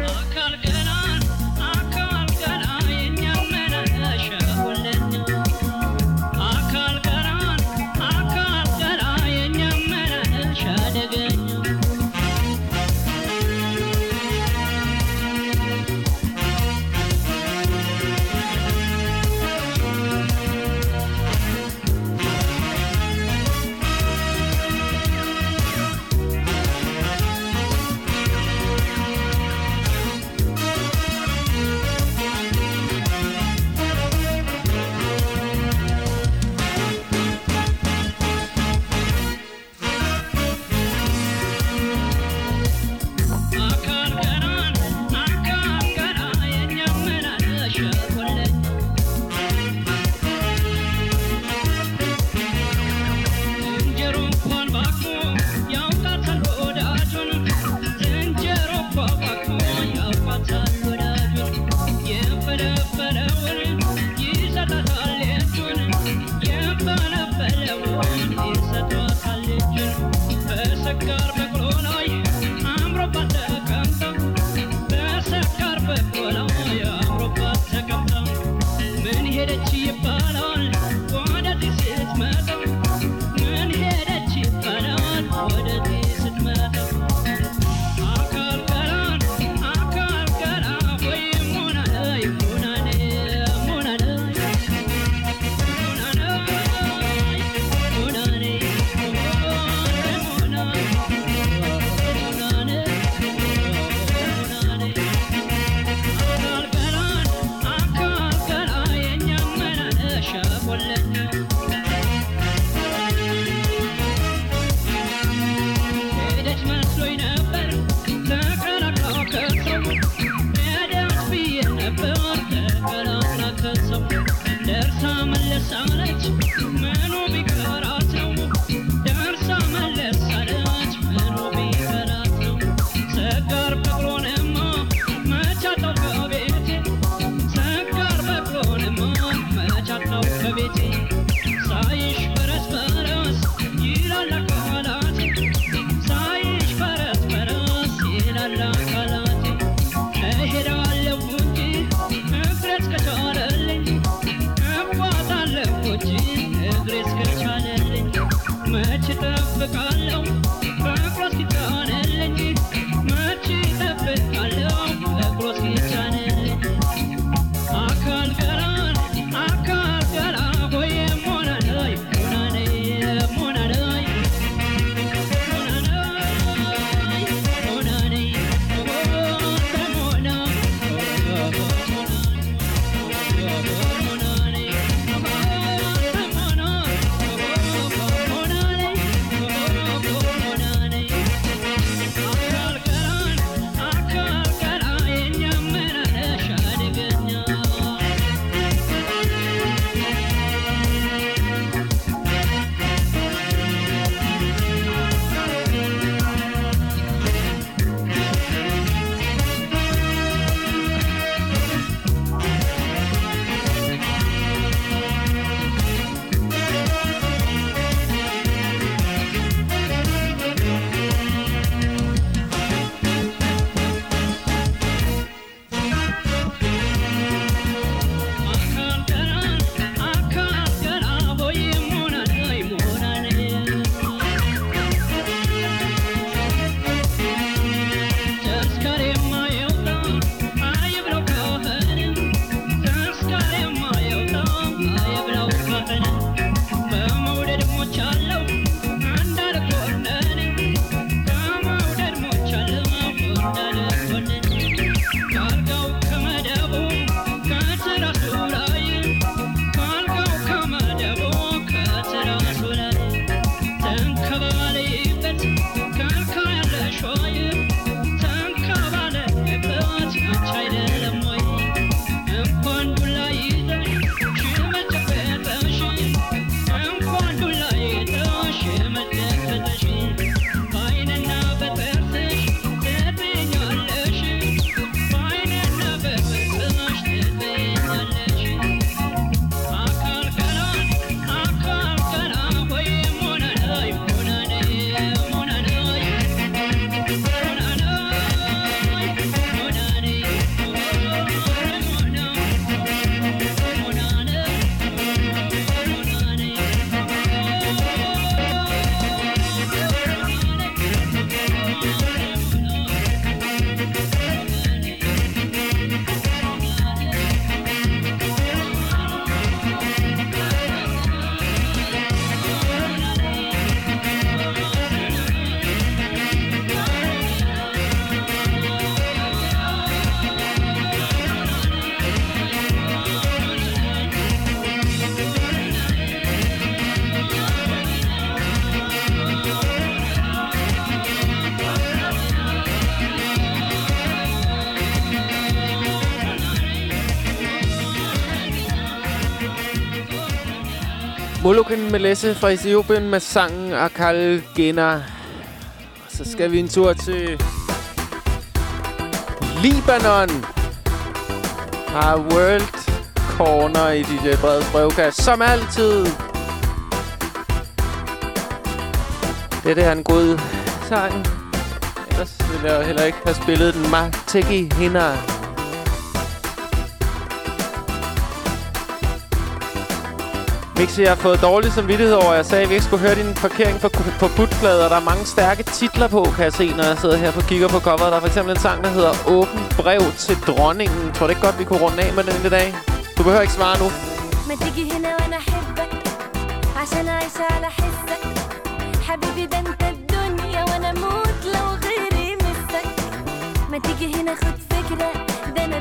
Moloken Melesse fra Etiopien med sangen Akal Gena. Så skal vi en tur til Libanon. Har World Corner i DJ øh, Breds brevkast, som altid. Det er en god sang. Ellers ville jeg heller ikke have spillet den. Mateki Hina. Mixi, jeg har fået dårlig samvittighed over, at jeg sagde, at vi ikke skulle høre din parkering på, på putplader. Der er mange stærke titler på, kan jeg se, når jeg sidder her og kigger på coveret. Der er for eksempel en sang, der hedder Åben brev til dronningen. Tror du ikke godt, vi kunne runde af med den i dag? Du behøver ikke svare nu. ما تيجي هنا وانا احبك عشان اعيش على حسك حبيبي ده انت الدنيا وانا اموت لو غيري مسك ما تيجي هنا خد فكرة ده انا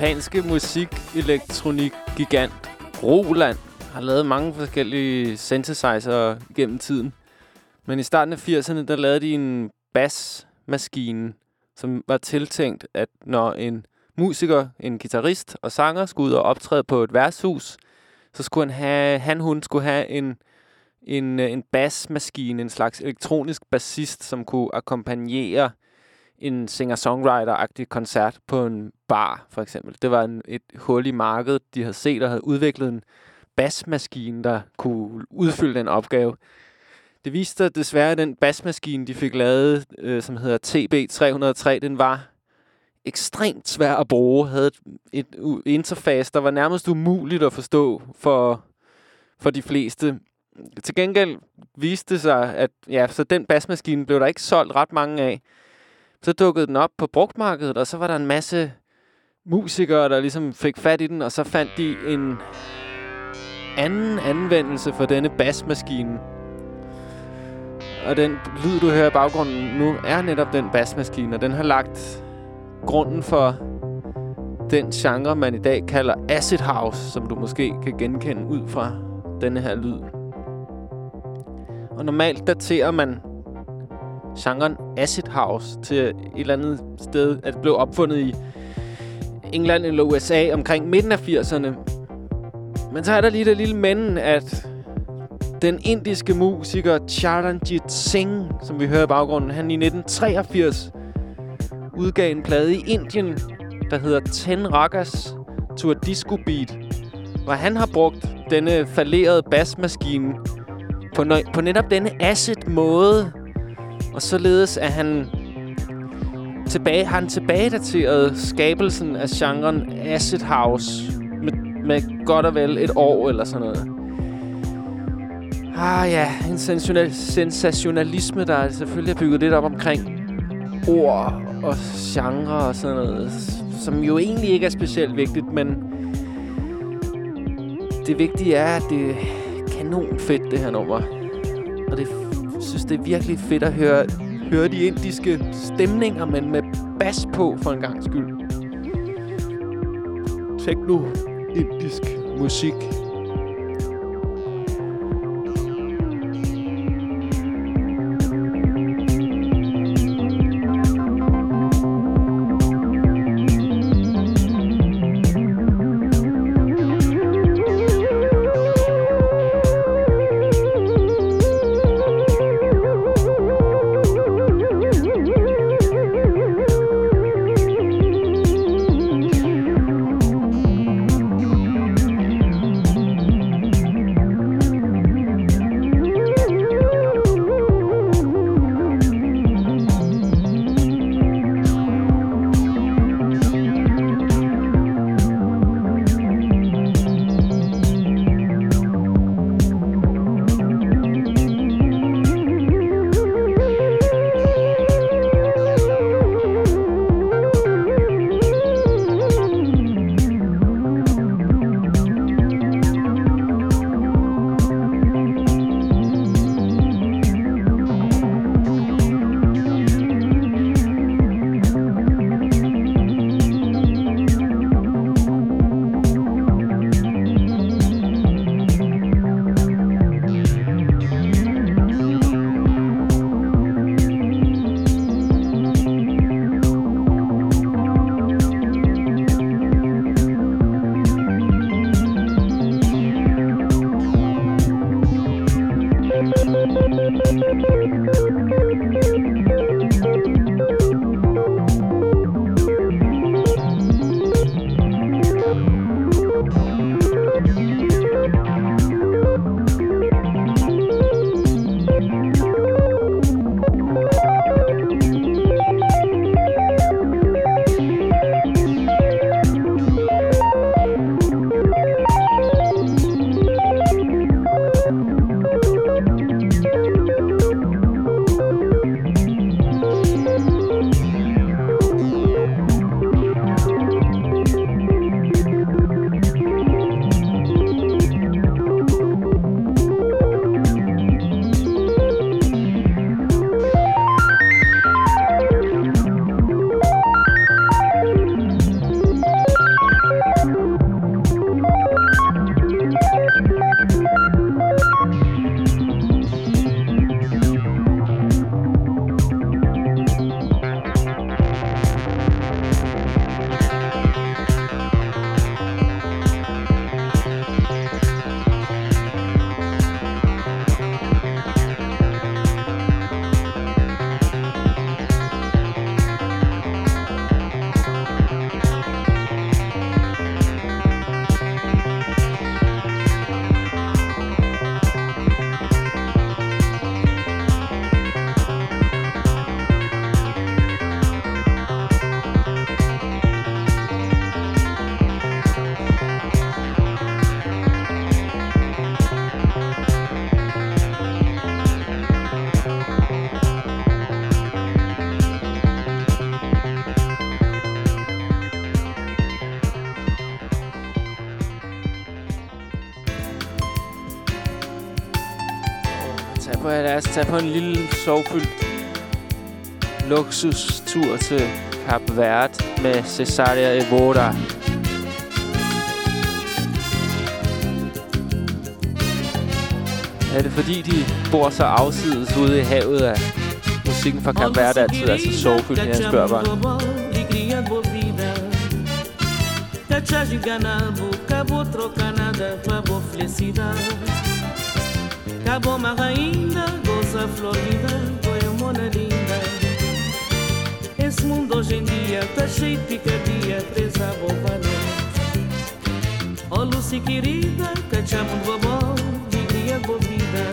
japanske musik-elektronik-gigant Roland har lavet mange forskellige synthesizer gennem tiden. Men i starten af 80'erne, der lavede de en bassmaskine, som var tiltænkt, at når en musiker, en guitarist og sanger skulle ud og optræde på et værtshus, så skulle han have, han hun skulle have en, en, en bassmaskine, en slags elektronisk bassist, som kunne akkompagnere en singer-songwriter-agtig koncert på en bar, for eksempel. Det var en, et hul i markedet, de havde set og havde udviklet en basmaskine, der kunne udfylde den opgave. Det viste sig desværre, at den basmaskine, de fik lavet, øh, som hedder TB303, den var ekstremt svær at bruge. Havde et, et interface, der var nærmest umuligt at forstå for, for de fleste. til gengæld viste det sig, at ja, så den basmaskine blev der ikke solgt ret mange af. Så dukkede den op på brugtmarkedet, og så var der en masse musikere, der ligesom fik fat i den, og så fandt de en anden anvendelse for denne basmaskine. Og den lyd, du hører i baggrunden nu, er netop den basmaskine, og den har lagt grunden for den genre, man i dag kalder acid house, som du måske kan genkende ud fra denne her lyd. Og normalt daterer man genren acid house til et eller andet sted, at det blev opfundet i England eller USA omkring midten af 80'erne. Men så er der lige det lille men, at den indiske musiker Charanjit Singh, som vi hører i baggrunden, han i 1983 udgav en plade i Indien, der hedder Ten Ragas to a Disco Beat, hvor han har brugt denne fallerede basmaskine på, på netop denne acid måde, og således at han tilbage, har han tilbagedateret skabelsen af genren acid house med, med godt og vel et år eller sådan noget. Ah ja, en sensational, sensationalisme, der selvfølgelig er bygget lidt op omkring ord og genre og sådan noget, som jo egentlig ikke er specielt vigtigt, men det vigtige er, at det er kanon fedt, det her nummer. Og det synes, det er virkelig fedt at høre, høre de indiske stemninger, men med bas på for en gang skyld. Techno, indisk musik. Os tage på en lille sovfyldt luksustur til Cap Verde med Cesaria Evora. Er det fordi, de bor så afsides ude i havet af musikken fra Cap Verde altid er så soulfyldt, når jeg spørger bare. alegria boa acabou boa ainda, rosa florida, é mona linda. Esse mundo hoje em dia tá cheio de picadia, presa a bobalão. Oh, Lucy querida, que te do amor, vivia bovida.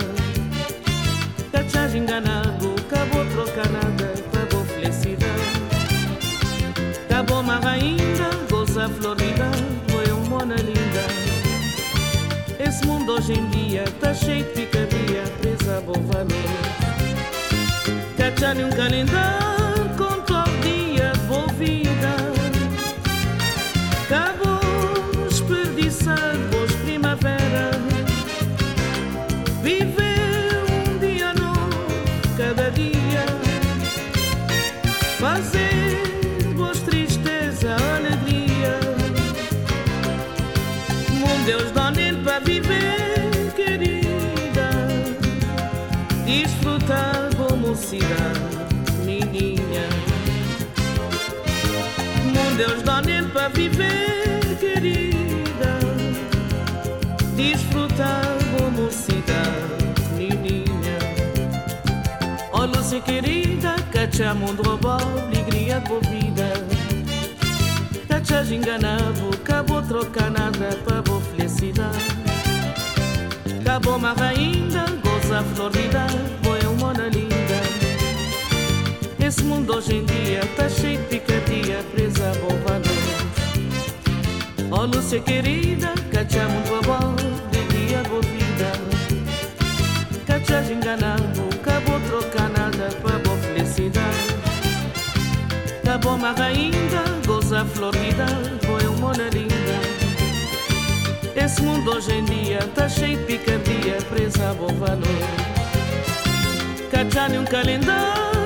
Que tá enganado, acabou tá trocar nada, acabou felicidade. Acabou uma rainha, goza florida, foi uma linda. Esse mundo hoje em dia tá cheio de picadia. bovano in mkalinda viver, querida. Desfrutar boa mocidade, menina. Oh, Lúcia querida, cacha mundo alegria de boa vida. Cacha enganado, acabou trocar nada para boa felicidade. Acabou mais ainda, goza florida, foi uma mona linda. Esse mundo hoje em dia tá cheio de picadia, presa a bom valor. Oh, Lúcia querida, mundo bom, alegria de boa vida. Cacha enganado, acabou trocar nada para boa felicidade. Acabou mais ainda, goza florida, foi uma mona linda. Esse mundo hoje em dia tá cheio de picardia, presa a bom valor. Cachane um calendário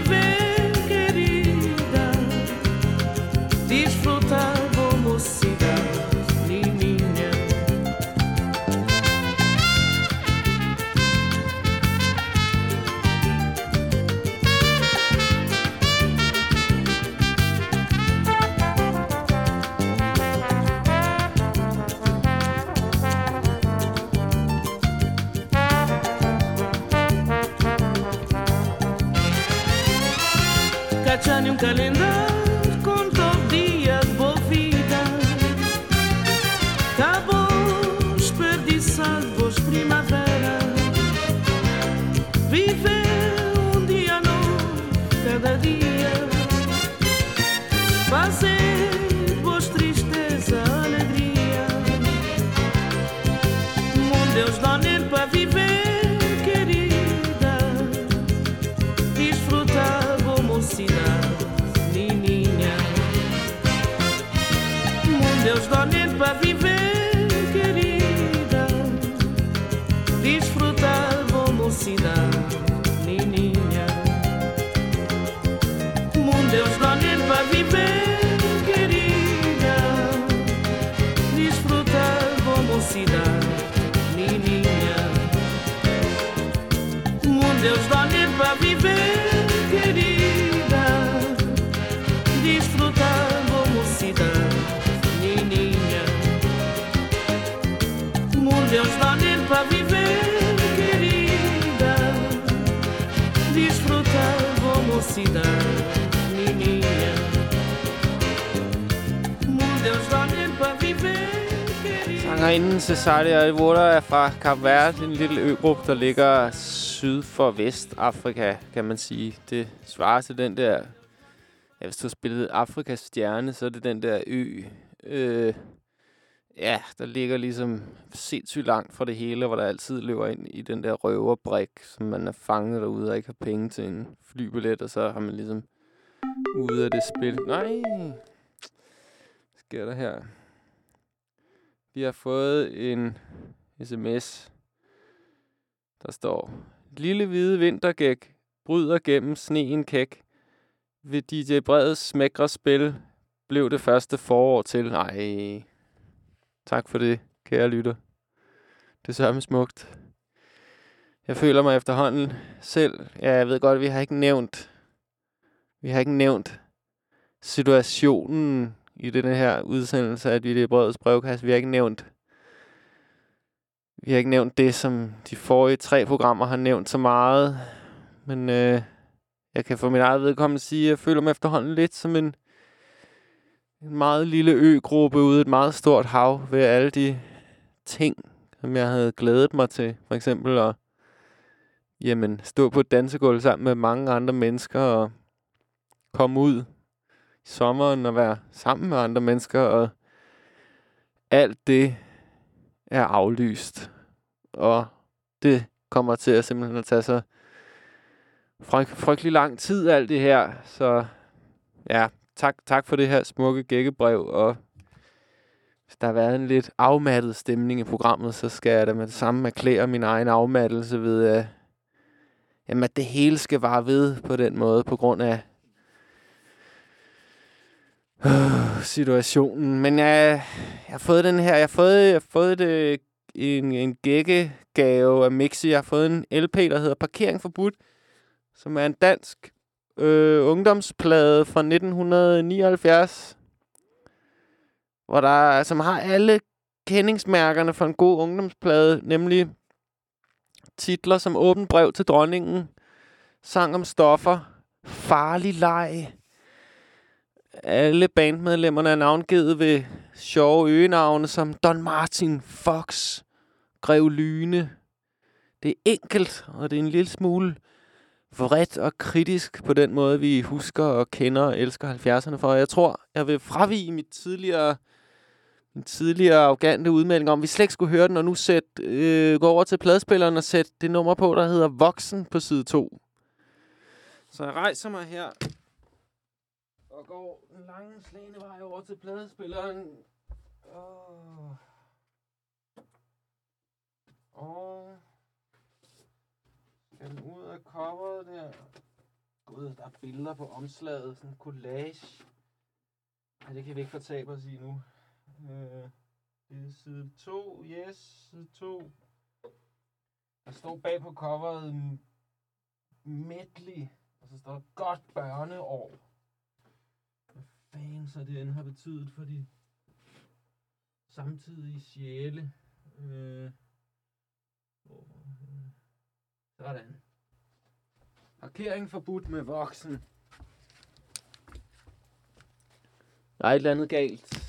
viver, somente para viver, querida. Desfrutar vou mocidade, menina. Mundo é eu somente para viver, querida. Desfrutar vou mocidade, menina. Mundo é eu somente boa menina. menininha. Um Deus dá para viver. Sangerinden Cesaria Evora er fra Kap Verde, en lille øgruppe, der ligger syd for Vestafrika, kan man sige. Det svarer til den der... Ja, hvis du har spillet Afrikas stjerne, så er det den der ø. Øh, ja, der ligger ligesom sindssygt langt fra det hele, hvor der altid løber ind i den der røverbrik, som man er fanget derude og ikke har penge til en flybillet, og så har man ligesom ude af det spil. Nej! Hvad sker der her? Vi har fået en sms, der står, Lille hvide vintergæk bryder gennem sneen kæk. Ved DJ Breds smækre spil blev det første forår til. Nej, tak for det, kære lytter. Det er sørme smukt. Jeg føler mig efterhånden selv. Ja, jeg ved godt, vi har ikke nævnt, vi har ikke nævnt situationen i denne her udsendelse af DJ Brødets brevkast. Vi har ikke nævnt vi har ikke nævnt det, som de forrige tre programmer har nævnt så meget. Men øh, jeg kan for min eget vedkommende sige, at jeg føler mig efterhånden lidt som en, en meget lille øgruppe ude i et meget stort hav ved alle de ting, som jeg havde glædet mig til. For eksempel at jamen, stå på et dansegulv sammen med mange andre mennesker og komme ud i sommeren og være sammen med andre mennesker. Og alt det er aflyst. Og det kommer til at simpelthen at tage sig fryg, frygtelig lang tid, alt det her. Så ja, tak, tak for det her smukke gækkebrev. Og hvis der har været en lidt afmattet stemning i programmet, så skal jeg da med det samme erklære min egen afmattelse ved, at, jamen, at det hele skal vare ved på den måde, på grund af øh, situationen. Men jeg, jeg har fået den her, jeg har fået, jeg har fået det, en, en gækkegave af Mixi. Jeg har fået en LP, der hedder Parkering Forbudt, som er en dansk øh, ungdomsplade fra 1979, hvor der, som har alle kendingsmærkerne for en god ungdomsplade, nemlig titler som Åben brev til dronningen, Sang om stoffer, Farlig leg, alle bandmedlemmerne er navngivet ved sjove øgenavne som Don Martin, Fox, Grev Lyne. Det er enkelt, og det er en lille smule vredt og kritisk på den måde, vi husker og kender og elsker 70'erne for. Jeg tror, jeg vil fravige mit tidligere, min tidligere arrogante udmelding om, at vi slet ikke skulle høre den, og nu sæt, øh, gå over til pladespilleren og sætte det nummer på, der hedder Voksen på side 2. Så jeg rejser mig her og går den lange slæne vej over til pladespilleren. Oh. Og skal den ud af coveret der. Gud, der er billeder på omslaget. Sådan en collage. Ja, det kan vi ikke fortabe os i nu. Øh, det er side 2. Yes, side 2. Der står bag på coveret mm, medley. Og så står der godt børneår fanden så det end har betydet for de samtidige sjæle. Øh, sådan. Parkering forbudt med voksen. Der er et eller andet galt.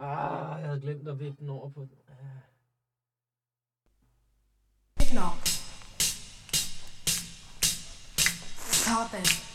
Ah, jeg havde glemt at vippe den over på den. Ah. Nok. Toppen.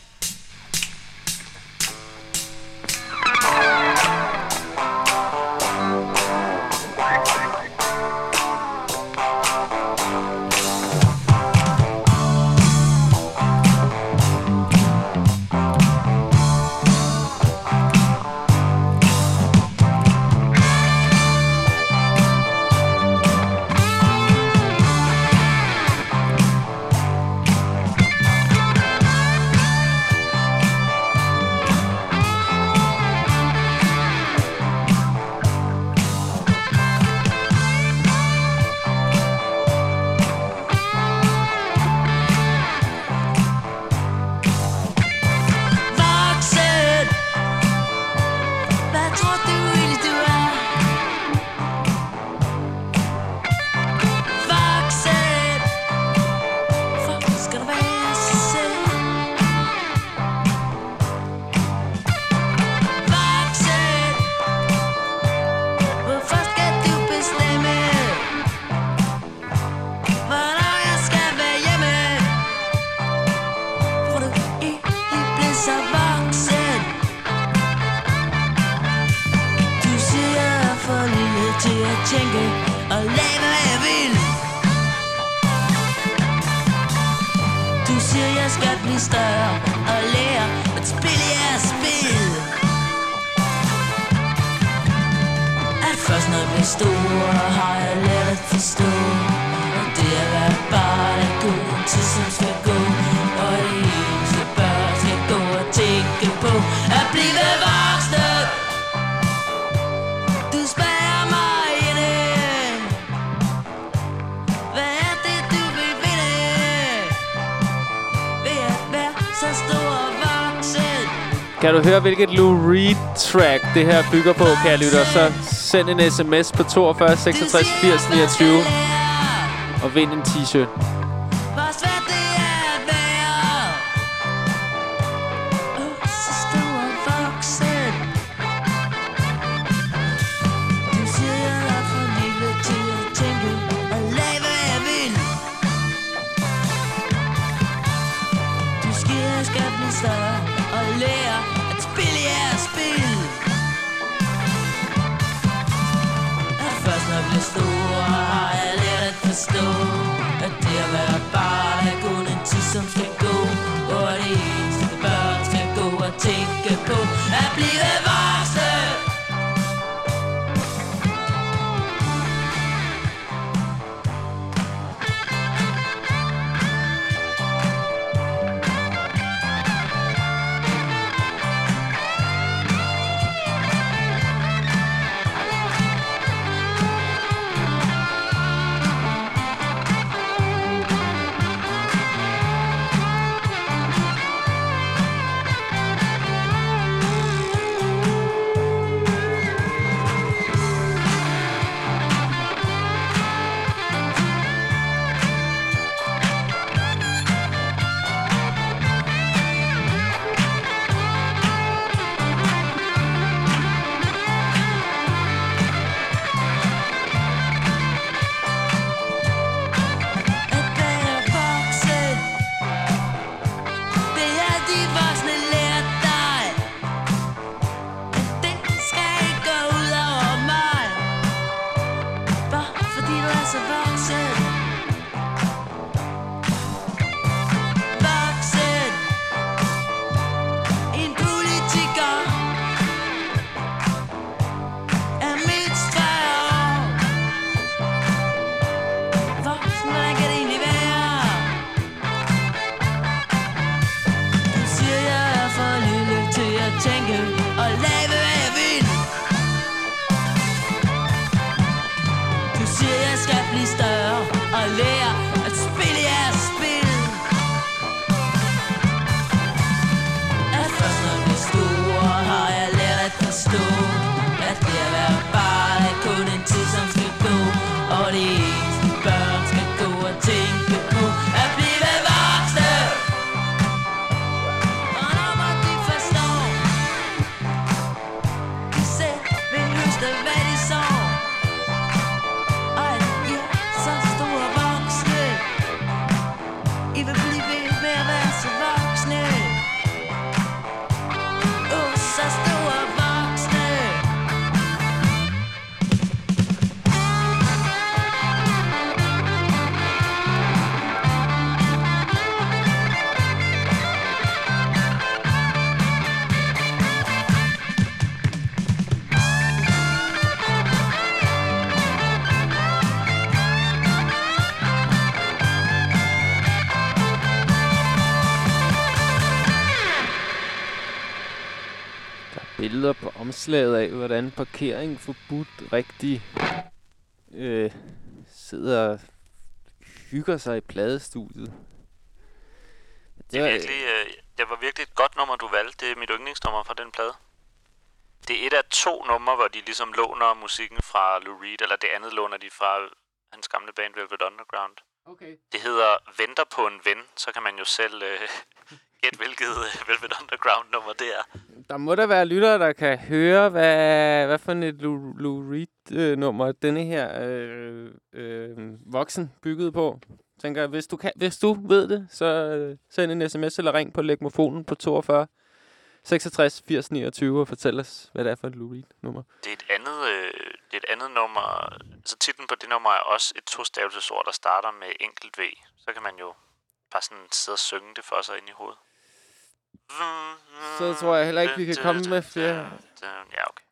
Kan du høre, hvilket Lou Reed-track det her bygger på, kære lytter, så send en sms på 42 66 80 29 og vind en t-shirt. På omslaget af, hvordan parkering forbudt rigtig øh, sidder og hygger sig i pladestudiet. Det, er virkelig, øh, det var virkelig et godt nummer, du valgte. Det er mit yndlingsnummer fra den plade. Det er et af to numre, hvor de ligesom låner musikken fra Lou Reed, eller det andet låner de fra hans gamle band Velvet Underground. Okay. Det hedder Venter på en ven, så kan man jo selv øh, gætte, hvilket øh, Velvet Underground nummer det er. Der må der være lyttere, der kan høre, hvad, hvad for et Lou, Lou Reed-nummer øh, denne her øh, øh, voksen byggede på. Tænker hvis du, kan, hvis du ved det, så øh, send en sms eller ring på legmofonen på 42 66 80 29 og fortæl os, hvad det er for et Lou Reed-nummer. Det er et andet, øh, det er et andet nummer. Så titlen på det nummer er også et tostavelsesord, der starter med enkelt V. Så kan man jo bare sådan sidde og synge det for sig ind i hovedet. Så tror jeg heller ikke, vi kan komme med flere. Ja, okay.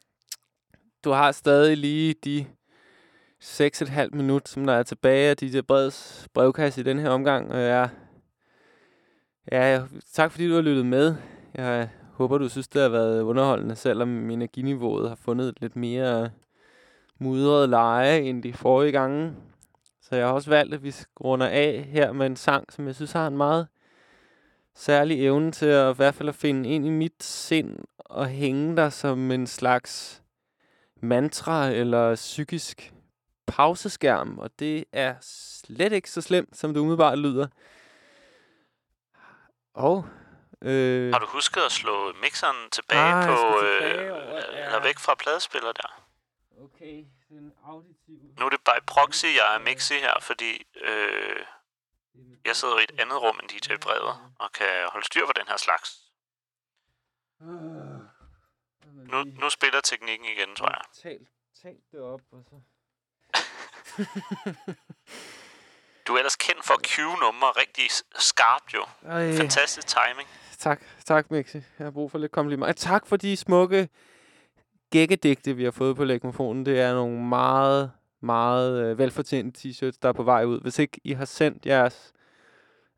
Du har stadig lige de 6,5 minut, som der er tilbage af DJ Breds brevkasse i den her omgang. Og jeg, ja, tak fordi du har lyttet med. Jeg håber, du synes, det har været underholdende, selvom energiniveauet har fundet et lidt mere mudret leje end de forrige gange. Så jeg har også valgt, at vi runder af her med en sang, som jeg synes har en meget særlig evne til at i hvert fald at finde ind i mit sind og hænge der som en slags mantra eller psykisk pauseskærm, og det er slet ikke så slemt, som det umiddelbart lyder. Og øh, Har du husket at slå mixeren tilbage Ah, på, øh, tilbage over- ja. eller væk fra pladespiller der? Okay, den auditive. Nu er det bare proxy, jeg er mixi her, fordi øh, jeg sidder i et andet rum end DJ Breder, og kan holde styr på den her slags. Nu, nu spiller teknikken igen, tror jeg. Tal, tal det op, og så... Du er ellers kendt for at cue numre rigtig skarpt jo. Ej. Fantastisk timing. Tak, tak Mixi. Jeg har brug for lidt kompliment. Tak for de smukke gækkedigte, vi har fået på lægmofonen. Det er nogle meget, meget øh, velfortjente t-shirts, der er på vej ud. Hvis ikke I har sendt jeres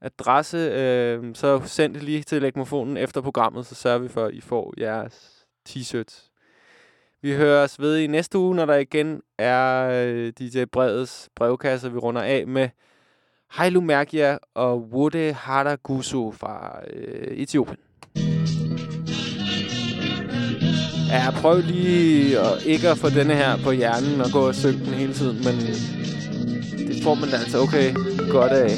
adresse, øh, så send det lige til legmofonen efter programmet, så sørger vi for, at I får jeres t-shirts. Vi høres ved i næste uge, når der igen er øh, DJ Breds brevkasse, vi runder af med Hailu Mergia og Wode Haragusu fra øh, Etiopien. Ja, prøv lige at ikke at få denne her på hjernen og gå og synge den hele tiden, men det får man da altså okay godt af.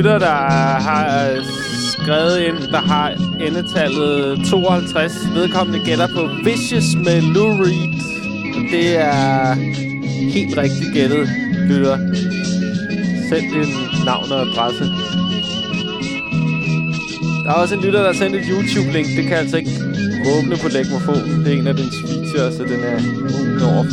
Lytter, der har øh, skrevet ind, der har endetallet 52. Vedkommende gætter på Vicious med Lou Reed. Det er helt rigtigt gættet, lytter. Send din navn og adresse. Der er også en lytter, der har sendt et YouTube-link. Det kan altså ikke åbne på lægmofonen. Det er en af dens features, så den er immun over